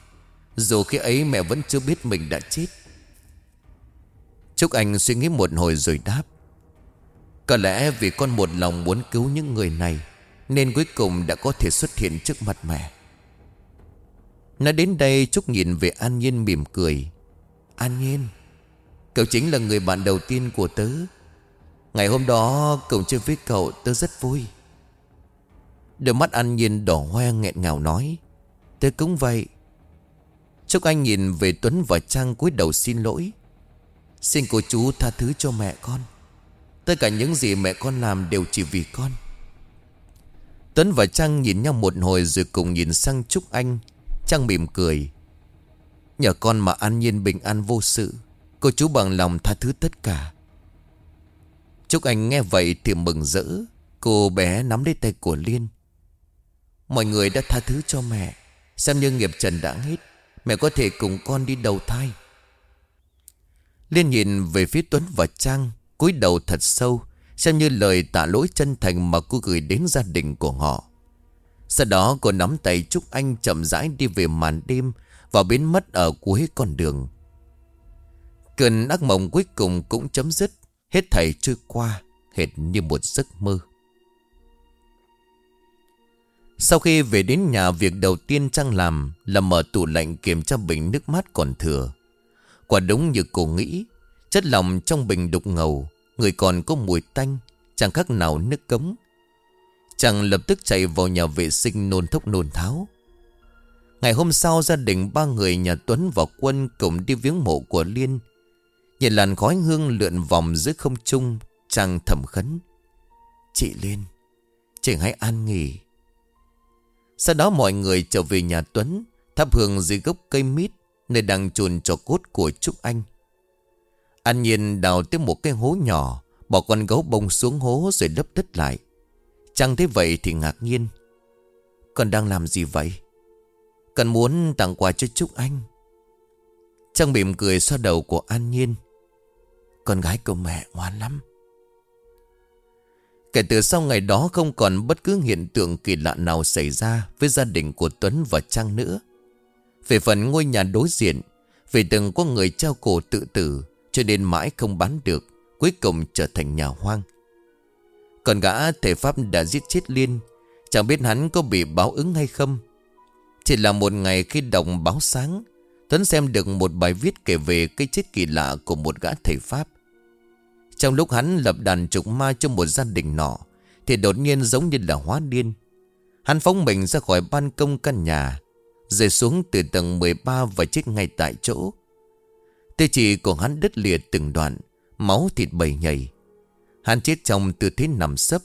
Dù khi ấy mẹ vẫn chưa biết mình đã chết? Trúc Anh suy nghĩ một hồi rồi đáp. Có lẽ vì con một lòng muốn cứu những người này, Nên cuối cùng đã có thể xuất hiện trước mặt mẹ. Nói đến đây, Trúc nhìn về An Nhiên mỉm cười. An Nhiên Cậu chính là người bạn đầu tiên của tớ. Ngày hôm đó, cậu chơi với cậu, tớ rất vui. Đôi mắt anh nhìn đỏ hoe nghẹn ngào nói, Tớ cũng vậy. Trúc Anh nhìn về Tuấn và Trang cúi đầu xin lỗi. Xin cô chú tha thứ cho mẹ con. Tất cả những gì mẹ con làm đều chỉ vì con. Tuấn và Trang nhìn nhau một hồi rồi cùng nhìn sang Trúc Anh. Trang mỉm cười. Nhờ con mà an nhiên bình an vô sự. Cô chú bằng lòng tha thứ tất cả. Trúc Anh nghe vậy thì mừng rỡ. Cô bé nắm lấy tay của Liên. Mọi người đã tha thứ cho mẹ. Xem như nghiệp trần đã hết, Mẹ có thể cùng con đi đầu thai. Liên nhìn về phía Tuấn và Trang, cúi đầu thật sâu, Xem như lời tạ lỗi chân thành mà cô gửi đến gia đình của họ. Sau đó cô nắm tay Trúc Anh chậm rãi đi về màn đêm Và biến mất ở cuối con đường. Cơn ác mộng cuối cùng cũng chấm dứt. Hết thảy trôi qua, Hệt như một giấc mơ. Sau khi về đến nhà, Việc đầu tiên Trang làm Là mở tủ lạnh kiểm tra bình nước mát còn thừa. Quả đúng như cô nghĩ, Chất lòng trong bình đục ngầu, Người còn có mùi tanh, Chẳng khác nào nước cống Chàng lập tức chạy vào nhà vệ sinh nôn thốc nôn tháo. Ngày hôm sau, gia đình ba người nhà Tuấn và Quân cùng đi viếng mộ của Liên. Nhìn làn khói hương lượn vòng giữa không trung Chàng thầm khấn. Chị Liên, Chị hãy an nghỉ. Sau đó mọi người trở về nhà Tuấn, Thắp hương dưới gốc cây mít Nơi đang chuồn cho cốt của Trúc Anh. An nhiên đào tiếp một cái hố nhỏ, Bỏ con gấu bông xuống hố rồi lấp đất lại. Chàng thấy vậy thì ngạc nhiên. Con đang làm gì vậy? Cần muốn tặng quà cho Trúc Anh. Trang mỉm cười xoa đầu của An Nhiên. Con gái của mẹ ngoan lắm. Kể từ sau ngày đó không còn bất cứ hiện tượng kỳ lạ nào xảy ra với gia đình của Tuấn và Trang nữa. Về phần ngôi nhà đối diện, vì từng có người treo cổ tự tử cho nên mãi không bán được Cuối cùng trở thành nhà hoang. Còn gã thể pháp đã giết chết Liên Chẳng biết hắn có bị báo ứng hay không. Chỉ là một ngày khi đọc báo sáng Tuấn xem được một bài viết kể về cái chết kỳ lạ của một gã thầy Pháp. Trong lúc hắn lập đàn trục ma cho một gia đình nọ, Thì đột nhiên giống như là hóa điên. Hắn phóng mình ra khỏi ban công căn nhà, Rơi xuống từ tầng 13 và chết ngay tại chỗ. Tê chỉ của hắn đứt lìa từng đoạn, Máu thịt bầy nhầy. Hắn chết trong tư thế nằm sấp,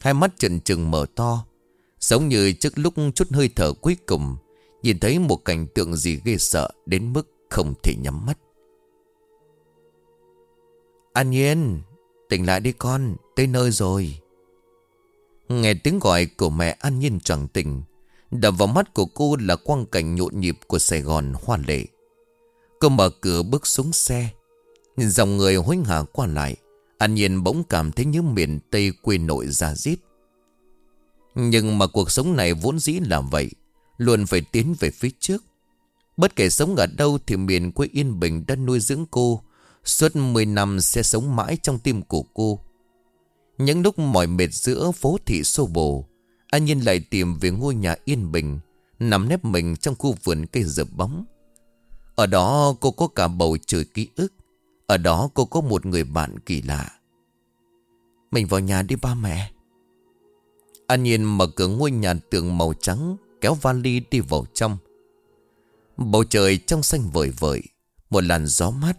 Hai mắt trần trừng mở to, Giống như trước lúc chút hơi thở cuối cùng, Nhìn thấy một cảnh tượng gì ghê sợ Đến mức không thể nhắm mắt. An Nhiên, Tỉnh lại đi con, Tới nơi rồi. Nghe tiếng gọi của mẹ An Nhiên chẳng tỉnh Đập vào mắt của cô là quang cảnh nhộn nhịp của Sài Gòn hoa lệ. Cô mở cửa bước xuống xe Nhìn dòng người hối hả qua lại. An Nhiên bỗng cảm thấy như miền Tây quê nội ra giết Nhưng mà cuộc sống này vốn dĩ làm vậy, Luôn phải tiến về phía trước. Bất kể sống ở đâu thì miền quê yên bình đã nuôi dưỡng cô Suốt 10 năm sẽ sống mãi trong tim của cô. Những lúc mỏi mệt giữa phố thị xô bồ An Nhiên lại tìm về ngôi nhà yên bình, Nằm nếp mình trong khu vườn cây rợp bóng. Ở đó cô có cả bầu trời ký ức, Ở đó cô có một người bạn kỳ lạ. Mình vào nhà đi ba mẹ. An Nhiên mở cửa ngôi nhà tường màu trắng, Kéo vali đi vào trong. Bầu trời trong xanh vời vợi, Một làn gió mát